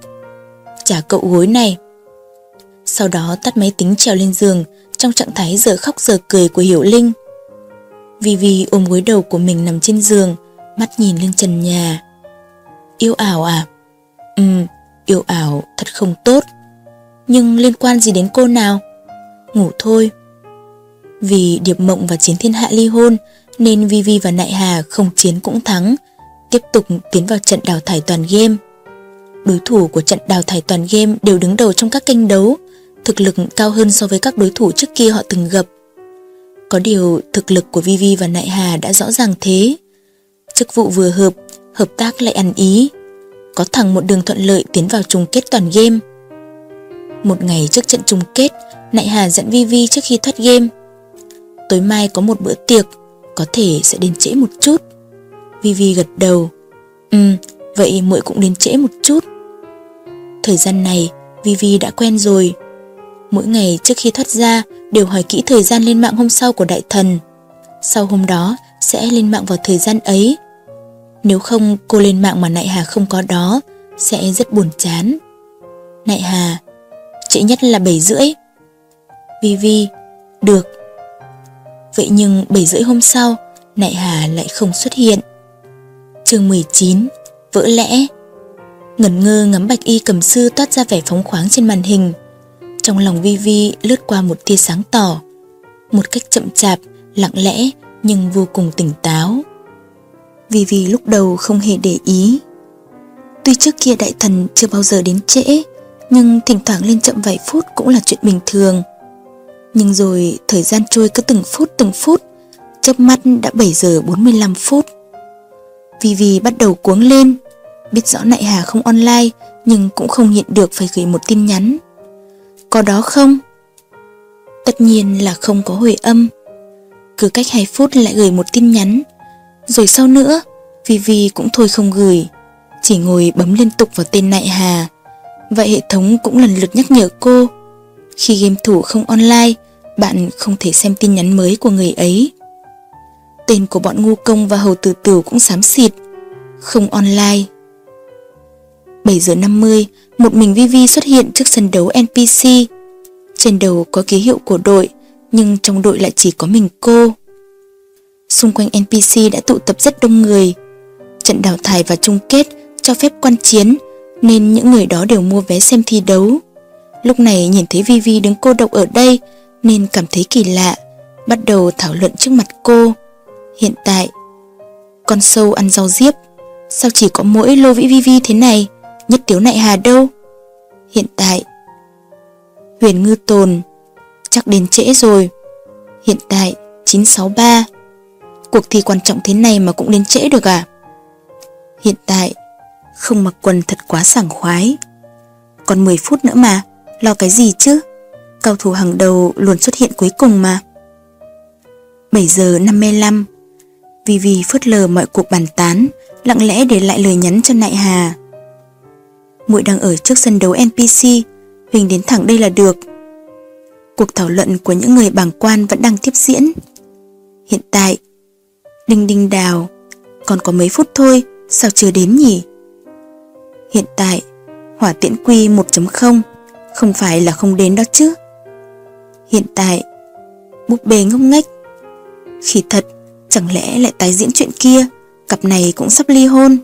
Trả cậu gối này. Sau đó tắt máy tính trèo lên giường trong trạng thái giờ khóc giờ cười của Hiểu Linh. Vivi ôm gối đầu của mình nằm trên giường, mắt nhìn lên trần nhà. Yêu ảo à? Ừ, yêu ảo thật không tốt. Nhưng liên quan gì đến cô nào? Ngủ thôi. Vì Điệp Mộng và Chiến Thiên Hạ ly hôn nên Vivi và Nại Hà không chiến cũng thắng, tiếp tục tiến vào trận đào thải toàn game. Đối thủ của trận đào thải toàn game đều đứng đầu trong các kênh đấu, thực lực cao hơn so với các đối thủ trước kia họ từng gặp. Có điều thực lực của Vivi và Nại Hà đã rõ ràng thế. Chức vụ vừa hợp, hợp tác lại ăn ý. Có thẳng một đường thuận lợi tiến vào chung kết toàn game. Một ngày trước trận chung kết, Nại Hà dẫn Vivi trước khi thoát game. Tối mai có một bữa tiệc, có thể sẽ đến trễ một chút. Vivi gật đầu. Ừ, vậy muội cũng đến trễ một chút. Thời gian này, Vivi đã quen rồi. Mỗi ngày trước khi thoát ra đều hỏi kỹ thời gian lên mạng hôm sau của đại thần. Sau hôm đó sẽ lên mạng vào thời gian ấy. Nếu không cô lên mạng mà Nại Hà không có đó sẽ rất buồn chán. Nại Hà, trễ nhất là 7 rưỡi. Vivi, được. Vậy nhưng 7 rưỡi hôm sau, Nại Hà lại không xuất hiện. chương 19, vỡ lẽ. Ngẩn ngơ ngắm bạch y cầm sư toát ra vẻ phóng khoáng trên màn hình. Trong lòng Vi Vi lướt qua một tia sáng tỏ, một cách chậm chạp, lặng lẽ nhưng vô cùng tỉnh táo. Vi Vi lúc đầu không hề để ý. Tuy trước kia đại thần chưa bao giờ đến trễ, nhưng thỉnh thoảng lên chậm vài phút cũng là chuyện bình thường. Nhưng rồi thời gian trôi cứ từng phút từng phút, chớp mắt đã 7 giờ 45 phút. Vi Vi bắt đầu cuống lên, biết rõ Nại Hà không online nhưng cũng không nhịn được phải gửi một tin nhắn. Có đó không? Tất nhiên là không có hồi âm. Cứ cách 2 phút lại gửi một tin nhắn. Rồi sau nữa, Vivi cũng thôi không gửi. Chỉ ngồi bấm liên tục vào tên Nại Hà. Vậy hệ thống cũng lần lượt nhắc nhở cô. Khi game thủ không online, bạn không thể xem tin nhắn mới của người ấy. Tên của bọn ngu công và hầu tử tử cũng xám xịt. Không online. 7 giờ 50, một mình Vivi xuất hiện trước sân đấu NPC. Trên đầu có ký hiệu của đội, nhưng trong đội lại chỉ có mình cô. Xung quanh NPC đã tụ tập rất đông người. Trận đào thải và chung kết cho phép quan chiến, nên những người đó đều mua vé xem thi đấu. Lúc này nhìn thấy Vivi đứng cô độc ở đây, nên cảm thấy kỳ lạ, bắt đầu thảo luận trước mặt cô. Hiện tại, con sâu ăn rau diếp, sao chỉ có mỗi lô vĩ vi vi thế này? nhất tiếu nại hà đâu. Hiện tại, huyền ngư tồn, chắc đến trễ rồi. Hiện tại, 963. cuộc thi quan trọng thế này mà cũng đến trễ được à? Hiện tại, không mặc quần thật quá sảng khoái. Còn 10 phút nữa mà, lo cái gì chứ? Cao thủ hàng đầu luôn xuất hiện cuối cùng mà. 7 giờ 55 Vivi phớt lờ mọi cuộc bàn tán, Lặng lẽ để lại lời nhắn cho Nại Hà. Muội đang ở trước sân đấu NPC Huỳnh đến thẳng đây là được. Cuộc thảo luận của những người bảng quan vẫn đang tiếp diễn. Hiện tại, Đinh đinh đào Còn có mấy phút thôi, Sao chưa đến nhỉ? Hiện tại, Hỏa tiễn quy 1.0 Không phải là không đến đó chứ. Hiện tại, Búp bê ngốc nghếch. Khi thật, Chẳng lẽ lại tái diễn chuyện kia? Cặp này cũng sắp ly hôn.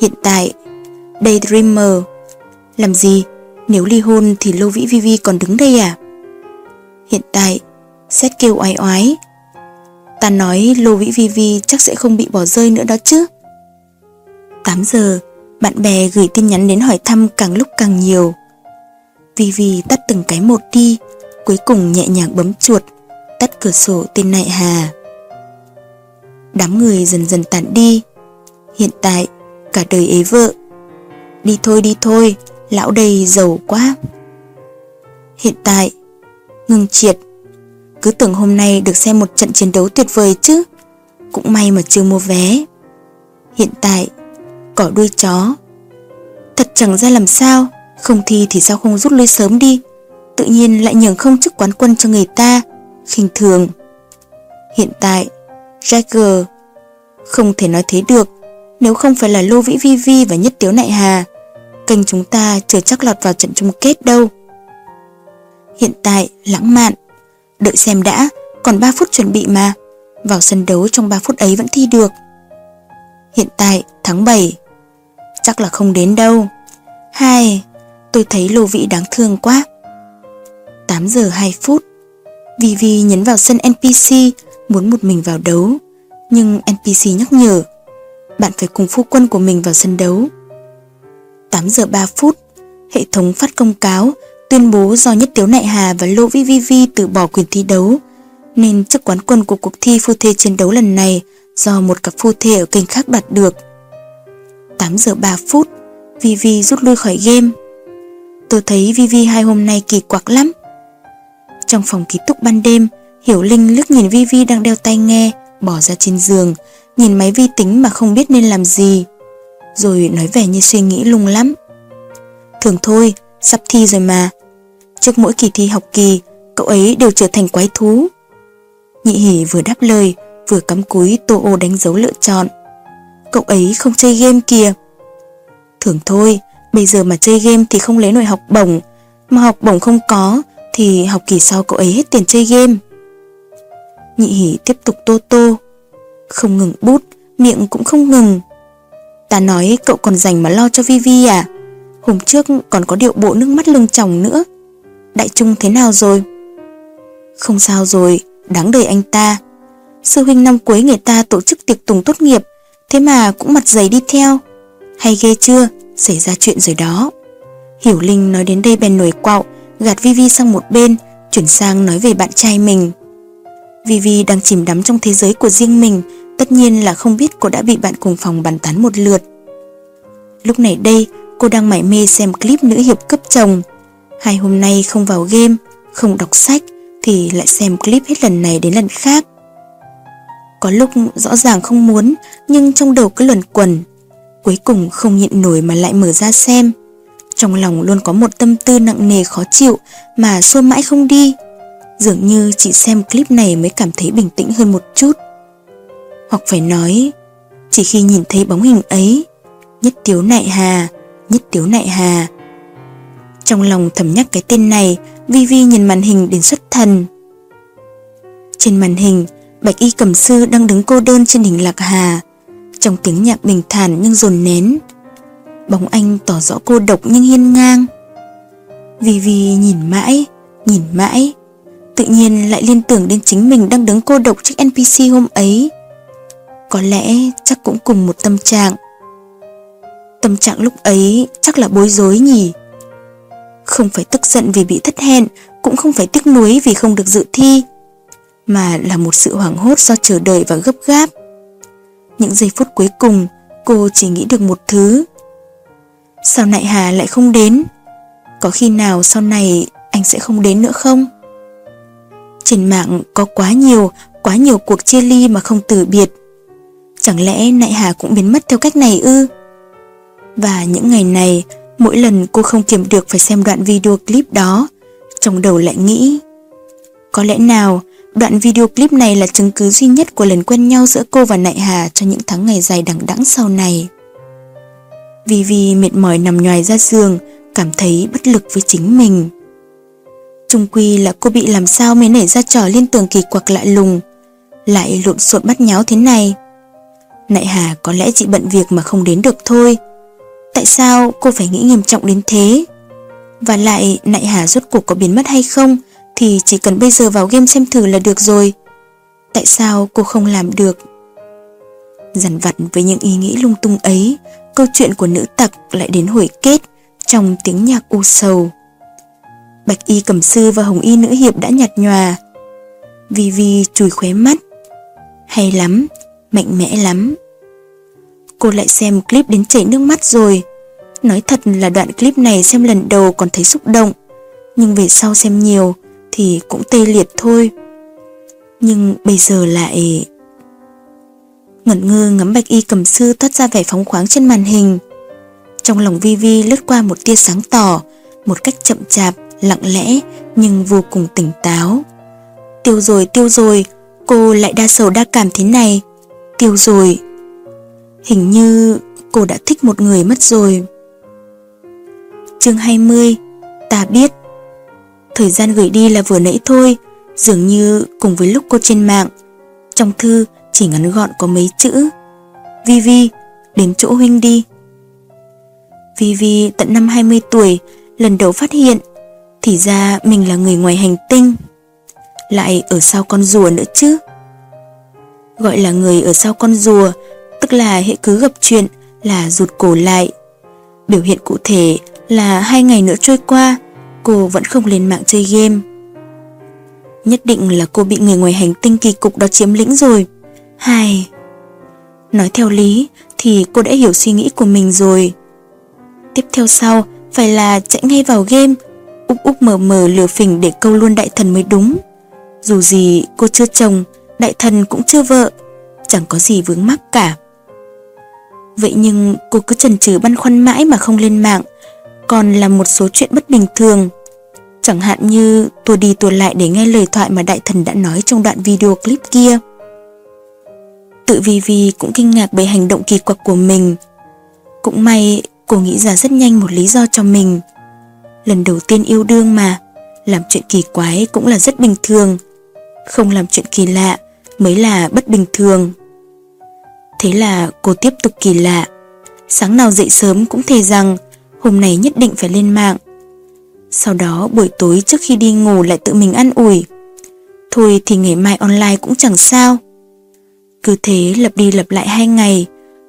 Hiện tại, Daydreamer. Làm gì? Nếu ly hôn thì Lô Vĩ Vivi còn đứng đây à? Hiện tại Xét kêu oái oái. Ta nói Lô Vĩ Vivi chắc sẽ không bị bỏ rơi nữa đó chứ. 8 giờ, Bạn bè gửi tin nhắn đến hỏi thăm càng lúc càng nhiều. Vivi tắt từng cái một đi. Cuối cùng nhẹ nhàng bấm chuột, Tắt cửa sổ tên Nại Hà. Đám người dần dần tản đi. Hiện tại, cả đời ế vợ. Đi thôi đi thôi, Lão đây giàu quá. Hiện tại, ngừng triệt. Cứ tưởng hôm nay được xem một trận chiến đấu tuyệt vời chứ. Cũng may mà chưa mua vé. Hiện tại, Cỏ đuôi chó. Thật chẳng ra làm sao. Không thi thì sao không rút lui sớm đi? Tự nhiên lại nhường không chức quán quân cho người ta, khinh thường. Hiện tại, Jagger Không thể nói thế được, Nếu không phải là Lô Vĩ Vi Vi và Nhất Tiếu Nại Hà, Kênh chúng ta chưa chắc lọt vào trận chung kết đâu. Hiện tại, lãng mạn, Đợi xem đã, Còn 3 phút chuẩn bị mà, Vào sân đấu trong 3 phút ấy vẫn thi được. Hiện tại, tháng 7 Chắc là không đến đâu. Hai, Tôi thấy Lô Vĩ đáng thương quá. 8 giờ 2 phút Vivi nhấn vào sân NPC muốn một mình vào đấu, nhưng NPC nhắc nhở, bạn phải cùng phu quân của mình vào sân đấu. 8 giờ 3 phút, hệ thống phát công cáo tuyên bố do Nhất Tiếu Nại Hà và Lô Vĩ Vi Vi từ bỏ quyền thi đấu, nên chức quán quân của cuộc thi phu thê chiến đấu lần này do một cặp phu thê ở kênh khác đạt được. 8 giờ 3 phút, Vivi rút lui khỏi game. Tôi thấy Vivi hai hôm nay kỳ quặc lắm. Trong phòng ký túc ban đêm, Hiểu Linh lướt nhìn Vi Vi đang đeo tai nghe, bỏ ra trên giường, nhìn máy vi tính mà không biết nên làm gì. Rồi nói vẻ như suy nghĩ lung lắm. Thường thôi, sắp thi rồi mà. Trước mỗi kỳ thi học kỳ, cậu ấy đều trở thành quái thú. Nhị hỉ vừa đáp lời, vừa cắm cúi tô ô đánh dấu lựa chọn. Cậu ấy không chơi game kìa. Thường thôi, bây giờ mà chơi game thì không lấy nổi học bổng, mà học bổng không có thì học kỳ sau cậu ấy hết tiền chơi game. Nhị hỉ tiếp tục tô tô. Không ngừng bút, miệng cũng không ngừng. Ta nói cậu còn dành mà lo cho Vivi à? Hôm trước còn có điệu bộ nước mắt lưng chồng nữa. Đại Trung thế nào rồi? Không sao rồi, đáng đời anh ta. Sư huynh năm cuối người ta tổ chức tiệc tùng tốt nghiệp, thế mà cũng mặt dày đi theo. Hay ghê chưa, xảy ra chuyện rồi đó. Hiểu Linh nói đến đây bèn nổi quạo, gạt Vivi sang một bên, chuyển sang nói về bạn trai mình. Vivi đang chìm đắm trong thế giới của riêng mình, tất nhiên là không biết cô đã bị bạn cùng phòng bàn tán một lượt. Lúc này đây, cô đang mải mê xem clip nữ hiệp cấp chồng. Hai hôm nay không vào game, không đọc sách, thì lại xem clip hết lần này đến lần khác. Có lúc rõ ràng không muốn, nhưng trong đầu cứ luẩn quẩn. Cuối cùng không nhịn nổi mà lại mở ra xem. Trong lòng luôn có một tâm tư nặng nề khó chịu mà xua mãi không đi. Dường như chỉ xem clip này mới cảm thấy bình tĩnh hơn một chút. Hoặc phải nói, chỉ khi nhìn thấy bóng hình ấy, nhất tiếu nại hà, nhất tiếu nại hà. Trong lòng thầm nhắc cái tên này, Vi Vi nhìn màn hình đến xuất thần. Trên màn hình, Bạch Y Cẩm Sư đang đứng cô đơn trên đỉnh Lạc Hà, trong tiếng nhạc bình thản nhưng dồn nén. Bóng anh tỏ rõ cô độc nhưng hiên ngang. Vì vì nhìn mãi, nhìn mãi, tự nhiên lại liên tưởng đến chính mình đang đứng cô độc trước NPC hôm ấy. Có lẽ chắc cũng cùng một tâm trạng. Tâm trạng lúc ấy chắc là bối rối nhỉ. Không phải tức giận vì bị thất hẹn, cũng không phải tiếc nuối vì không được dự thi. mà là một sự hoảng hốt do chờ đợi và gấp gáp. Những giây phút cuối cùng, cô chỉ nghĩ được một thứ. Sao Nại Hà lại không đến? Có khi nào sau này anh sẽ không đến nữa không? Trên mạng có quá nhiều, quá nhiều cuộc chia ly mà không từ biệt. Chẳng lẽ Nại Hà cũng biến mất theo cách này ư? Và những ngày này, mỗi lần cô không kiềm được phải xem đoạn video clip đó, trong đầu lại nghĩ Có lẽ nào đoạn video clip này là chứng cứ duy nhất của lần quen nhau giữa cô và Nại Hà cho những tháng ngày dài đằng đẵng sau này. Vivi mệt mỏi nằm nhòi ra giường, cảm thấy bất lực với chính mình. Trung quy là cô bị làm sao mới nảy ra trò liên tưởng kỳ quặc lại lùng, lại lộn xộn bắt nháo thế này. Nại Hà có lẽ chỉ bận việc mà không đến được thôi. Tại sao cô phải nghĩ nghiêm trọng đến thế? Và lại Nại Hà rốt cuộc có biến mất hay không thì chỉ cần bây giờ vào game xem thử là được rồi. Tại sao cô không làm được? Dằn vặt với những ý nghĩ lung tung ấy, câu chuyện của nữ tặc lại đến hồi kết trong tiếng nhạc u sầu. Bạch y cẩm sư và hồng y nữ hiệp đã nhạt nhòa. Vi Vi chùi khóe mắt. Hay lắm, mạnh mẽ lắm. Cô lại xem clip đến chảy nước mắt rồi. Nói thật là đoạn clip này xem lần đầu còn thấy xúc động, nhưng về sau xem nhiều thì cũng tê liệt thôi. Nhưng bây giờ lại... Ngẩn ngơ ngắm bạch y cầm sư thoát ra vẻ phóng khoáng trên màn hình. Trong lòng Vi Vi lướt qua một tia sáng tỏ, một cách chậm chạp, lặng lẽ nhưng vô cùng tỉnh táo. Tiêu rồi, tiêu rồi, cô lại đa sầu đa cảm thế này. Tiêu rồi. Hình như cô đã thích một người mất rồi. Chương 20 Ta biết Thời gian gửi đi là vừa nãy thôi Dường như cùng với lúc cô trên mạng Trong thư chỉ ngắn gọn có mấy chữ. Vi Vi Đến chỗ huynh đi. Vi Vi tận năm 20 tuổi Lần đầu phát hiện Thì ra mình là người ngoài hành tinh. Lại ở sau con rùa nữa chứ. Gọi là người ở sau con rùa Tức là hệ cứ gặp chuyện Là rụt cổ lại. Biểu hiện cụ thể là hai ngày nữa trôi qua, cô vẫn không lên mạng chơi game. Nhất định là cô bị người ngoài hành tinh kỳ cục đó chiếm lĩnh rồi. Hai... Nói theo lý thì cô đã hiểu suy nghĩ của mình rồi. Tiếp theo sau phải là chạy ngay vào game, úp úp mờ mờ lửa phỉnh để câu luôn đại thần mới đúng. Dù gì cô chưa chồng, đại thần cũng chưa vợ, chẳng có gì vướng mắc cả. Vậy nhưng cô cứ chần chừ băn khoăn mãi mà không lên mạng, còn là một số chuyện bất bình thường. Chẳng hạn như tua đi tua lại để nghe lời thoại mà đại thần đã nói trong đoạn video clip kia. Tự vì vì cũng kinh ngạc bởi hành động kỳ quặc của mình. Cũng may cô nghĩ ra rất nhanh một lý do cho mình. Lần đầu tiên yêu đương mà, làm chuyện kỳ quái cũng là rất bình thường. Không làm chuyện kỳ lạ mới là bất bình thường. Thế là cô tiếp tục kỳ lạ. Sáng nào dậy sớm cũng thề rằng hôm nay nhất định phải lên mạng. Sau đó buổi tối trước khi đi ngủ lại tự mình ăn ủi. Thôi thì ngày mai online cũng chẳng sao. Cứ thế lặp đi lặp lại hai ngày,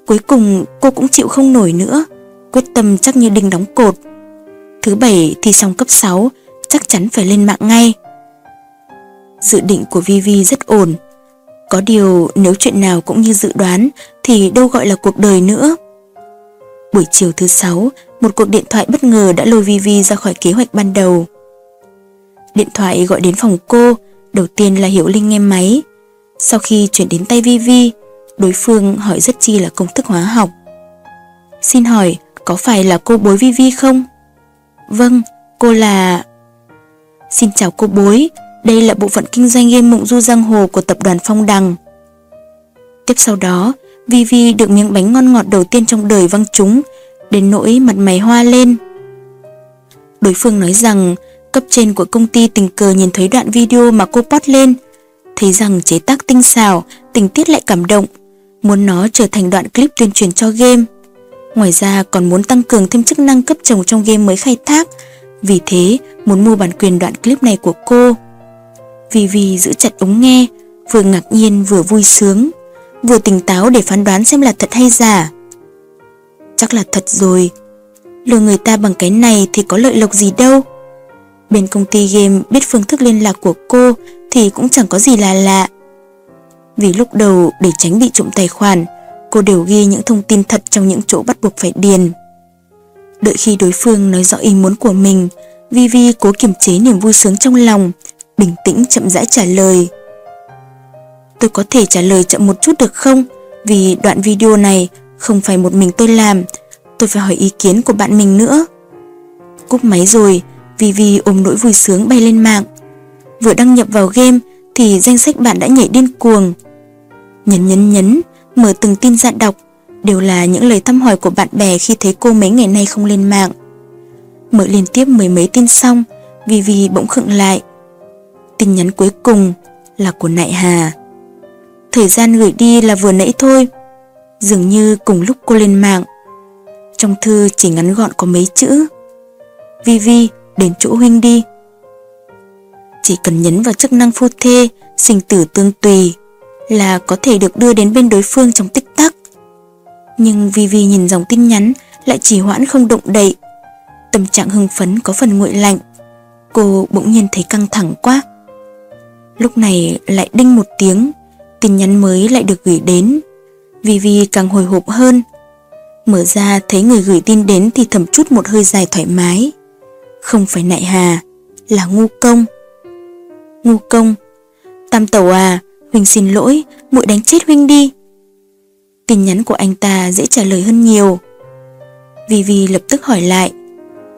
cuối cùng cô cũng chịu không nổi nữa, quyết tâm chắc như đinh đóng cột. Thứ bảy thì xong cấp 6, chắc chắn phải lên mạng ngay. Dự định của Vivi rất ổn. Có điều nếu chuyện nào cũng như dự đoán thì đâu gọi là cuộc đời nữa. Buổi chiều thứ sáu, một cuộc điện thoại bất ngờ đã lôi Vivi ra khỏi kế hoạch ban đầu. Điện thoại gọi đến phòng cô, đầu tiên là Hiểu Linh nghe máy. Sau khi chuyển đến tay Vivi, đối phương hỏi rất chi là công thức hóa học. Xin hỏi, có phải là cô bối Vivi không? Vâng, cô là... Xin chào cô bối, đây là bộ phận kinh doanh game mộng du giang hồ của tập đoàn Phong Đằng. Tiếp sau đó, Vivi được miếng bánh ngon ngọt đầu tiên trong đời văng trúng, đến nỗi mặt mày hoa lên. Đối phương nói rằng cấp trên của công ty tình cờ nhìn thấy đoạn video mà cô post lên, thấy rằng chế tác tinh xảo, tình tiết lại cảm động, muốn nó trở thành đoạn clip tuyên truyền cho game. Ngoài ra còn muốn tăng cường thêm chức năng cấp chồng trong game mới khai thác, vì thế muốn mua bản quyền đoạn clip này của cô. Vivi giữ chặt ống nghe, vừa ngạc nhiên vừa vui sướng, vừa tỉnh táo để phán đoán xem là thật hay giả. Chắc là thật rồi. Lừa người ta bằng cái này thì có lợi lộc gì đâu. Bên công ty game biết phương thức liên lạc của cô thì cũng chẳng có gì là lạ. Vì lúc đầu để tránh bị trộm tài khoản, cô đều ghi những thông tin thật trong những chỗ bắt buộc phải điền. Đợi khi đối phương nói rõ ý muốn của mình, Vivi cố kiềm chế niềm vui sướng trong lòng, bình tĩnh chậm rãi trả lời. Tôi có thể trả lời chậm một chút được không? Vì đoạn video này không phải một mình tôi làm, tôi phải hỏi ý kiến của bạn mình nữa. Cúp máy rồi, Vivi ôm nỗi vui sướng bay lên mạng. Vừa đăng nhập vào game thì danh sách bạn đã nhảy điên cuồng. Nhấn nhấn nhấn, mở từng tin dạn đọc, đều là những lời thăm hỏi của bạn bè khi thấy cô mấy ngày nay không lên mạng. Mở liên tiếp mười mấy tin xong, Vivi bỗng khựng lại. Tin nhắn cuối cùng là của Nại Hà. Thời gian gửi đi là vừa nãy thôi, dường như cùng lúc cô lên mạng. Trong thư chỉ ngắn gọn có mấy chữ. Vivi, đến chỗ huynh đi. Chỉ cần nhấn vào chức năng phu thê, sinh tử tương tùy là có thể được đưa đến bên đối phương trong tích tắc. Nhưng Vivi nhìn dòng tin nhắn lại chỉ hoãn không động đậy. Tâm trạng hưng phấn có phần nguội lạnh. Cô bỗng nhiên thấy căng thẳng quá. Lúc này lại đinh một tiếng, tin nhắn mới lại được gửi đến. Vivi càng hồi hộp hơn. Mở ra thấy người gửi tin đến thì thầm chút một hơi dài thoải mái. Không phải nại hà, là ngu công. Ngu công, tam tẩu à, Huynh xin lỗi, muội đánh chết Huynh đi. Tin nhắn của anh ta dễ trả lời hơn nhiều. Vivi lập tức hỏi lại,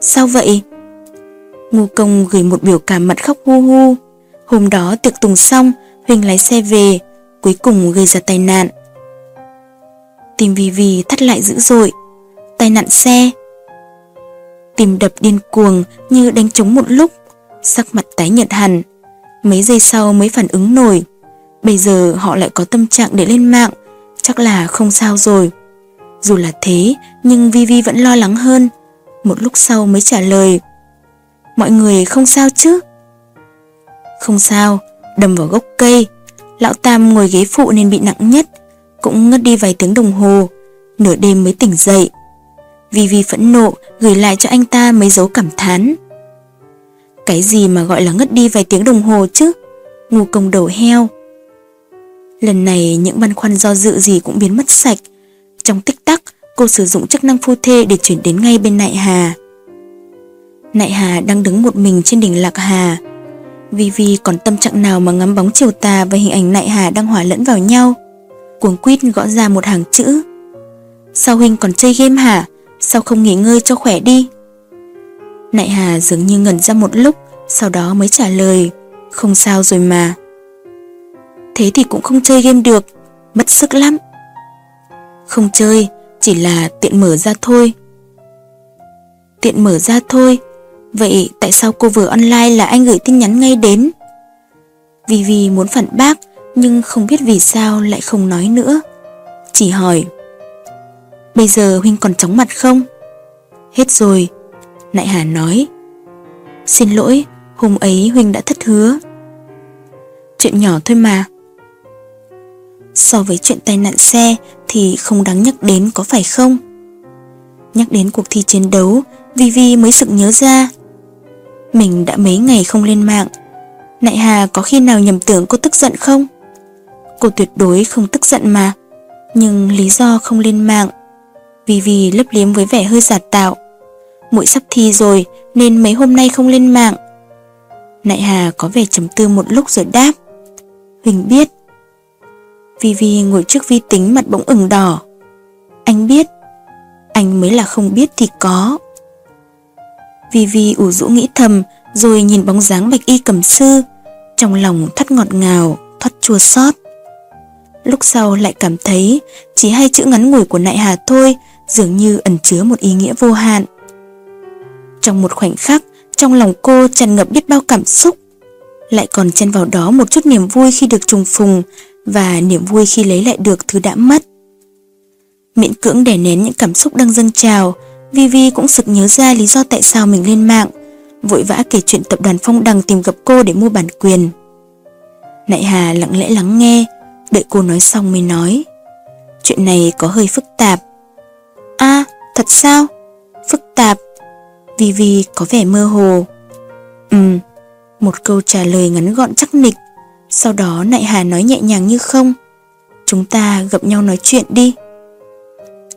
sao vậy? Ngu công gửi một biểu cảm mặt khóc hu hu. Hôm đó tiệc tùng xong, Huynh lái xe về, cuối cùng gây ra tai nạn. Tim Vivi thắt lại dữ dội, tai nạn xe. Tim đập điên cuồng như đánh trống một lúc, sắc mặt tái nhợt hẳn. Mấy giây sau mới phản ứng nổi. Bây giờ họ lại có tâm trạng để lên mạng, chắc là không sao rồi. Dù là thế, nhưng Vivi vẫn lo lắng hơn. Một lúc sau mới trả lời. Mọi người không sao chứ? Không sao, đâm vào gốc cây. Lão Tam ngồi ghế phụ nên bị nặng nhất, cũng ngất đi vài tiếng đồng hồ, nửa đêm mới tỉnh dậy. Vivi phẫn nộ gửi lại cho anh ta mấy dấu cảm thán. Cái gì mà gọi là ngất đi vài tiếng đồng hồ chứ? Ngu công đầu heo. Lần này những băn khoăn do dự gì cũng biến mất sạch. Trong tích tắc, cô sử dụng chức năng phu thê để chuyển đến ngay bên Nại Hà. Nại Hà đang đứng một mình trên đỉnh Lạc Hà. Vivi còn tâm trạng nào mà ngắm bóng chiều tà và hình ảnh Nại Hà đang hòa lẫn vào nhau. Cuồng quýt gõ ra một hàng chữ. Sao huynh còn chơi game hả? Sao không nghỉ ngơi cho khỏe đi? Nại Hà dường như ngẩn ra một lúc, sau đó mới trả lời. Không sao rồi mà. Thế thì cũng không chơi game được, mất sức lắm. Không chơi, chỉ là tiện mở ra thôi. Tiện mở ra thôi, vậy tại sao cô vừa online là anh gửi tin nhắn ngay đến? Vì vì muốn phản bác, nhưng không biết vì sao lại không nói nữa. Chỉ hỏi, bây giờ Huynh còn chóng mặt không? Hết rồi, Nại Hà nói. Xin lỗi, hôm ấy Huynh đã thất hứa. Chuyện nhỏ thôi mà. So với chuyện tai nạn xe thì không đáng nhắc đến có phải không? Nhắc đến cuộc thi chiến đấu, Vivi mới sực nhớ ra. Mình đã mấy ngày không lên mạng. Nại Hà có khi nào nhầm tưởng cô tức giận không? Cô tuyệt đối không tức giận mà. Nhưng lý do không lên mạng Vivi lấp liếm với vẻ hơi giả tạo Muội sắp thi rồi Nên mấy hôm nay không lên mạng Nại Hà có vẻ trầm tư một lúc rồi đáp Huỳnh biết Vivi ngồi trước vi tính mặt bỗng ửng đỏ. Anh biết, anh mới là không biết thì có. Vivi ủ rũ nghĩ thầm rồi nhìn bóng dáng bạch y cầm sư, trong lòng thắt ngọt ngào, thoát chua xót. Lúc sau lại cảm thấy chỉ hai chữ ngắn ngủi của Nại Hà thôi dường như ẩn chứa một ý nghĩa vô hạn. Trong một khoảnh khắc, trong lòng cô tràn ngập biết bao cảm xúc, lại còn chen vào đó một chút niềm vui khi được trùng phùng và niềm vui khi lấy lại được thứ đã mất. Miễn cưỡng đè nén những cảm xúc đang dâng trào, Vivi cũng sực nhớ ra lý do tại sao mình lên mạng, vội vã kể chuyện tập đoàn Phong Đằng tìm gặp cô để mua bản quyền. Nại Hà lặng lẽ lắng nghe, đợi cô nói xong mới nói. Chuyện này có hơi phức tạp. a thật sao? Phức tạp. Vivi có vẻ mơ hồ. Ừm, một câu trả lời ngắn gọn chắc nịch, Sau đó Nại Hà nói nhẹ nhàng như không. Chúng ta gặp nhau nói chuyện đi.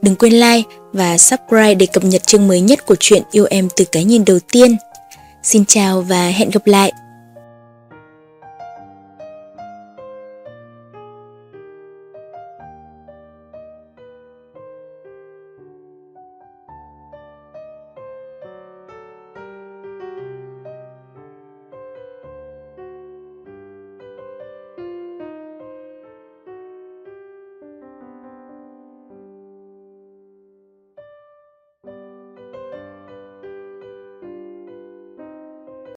Đừng quên like và subscribe để cập nhật chương mới nhất của chuyện Yêu Em từ cái nhìn đầu tiên. Xin chào và hẹn gặp lại!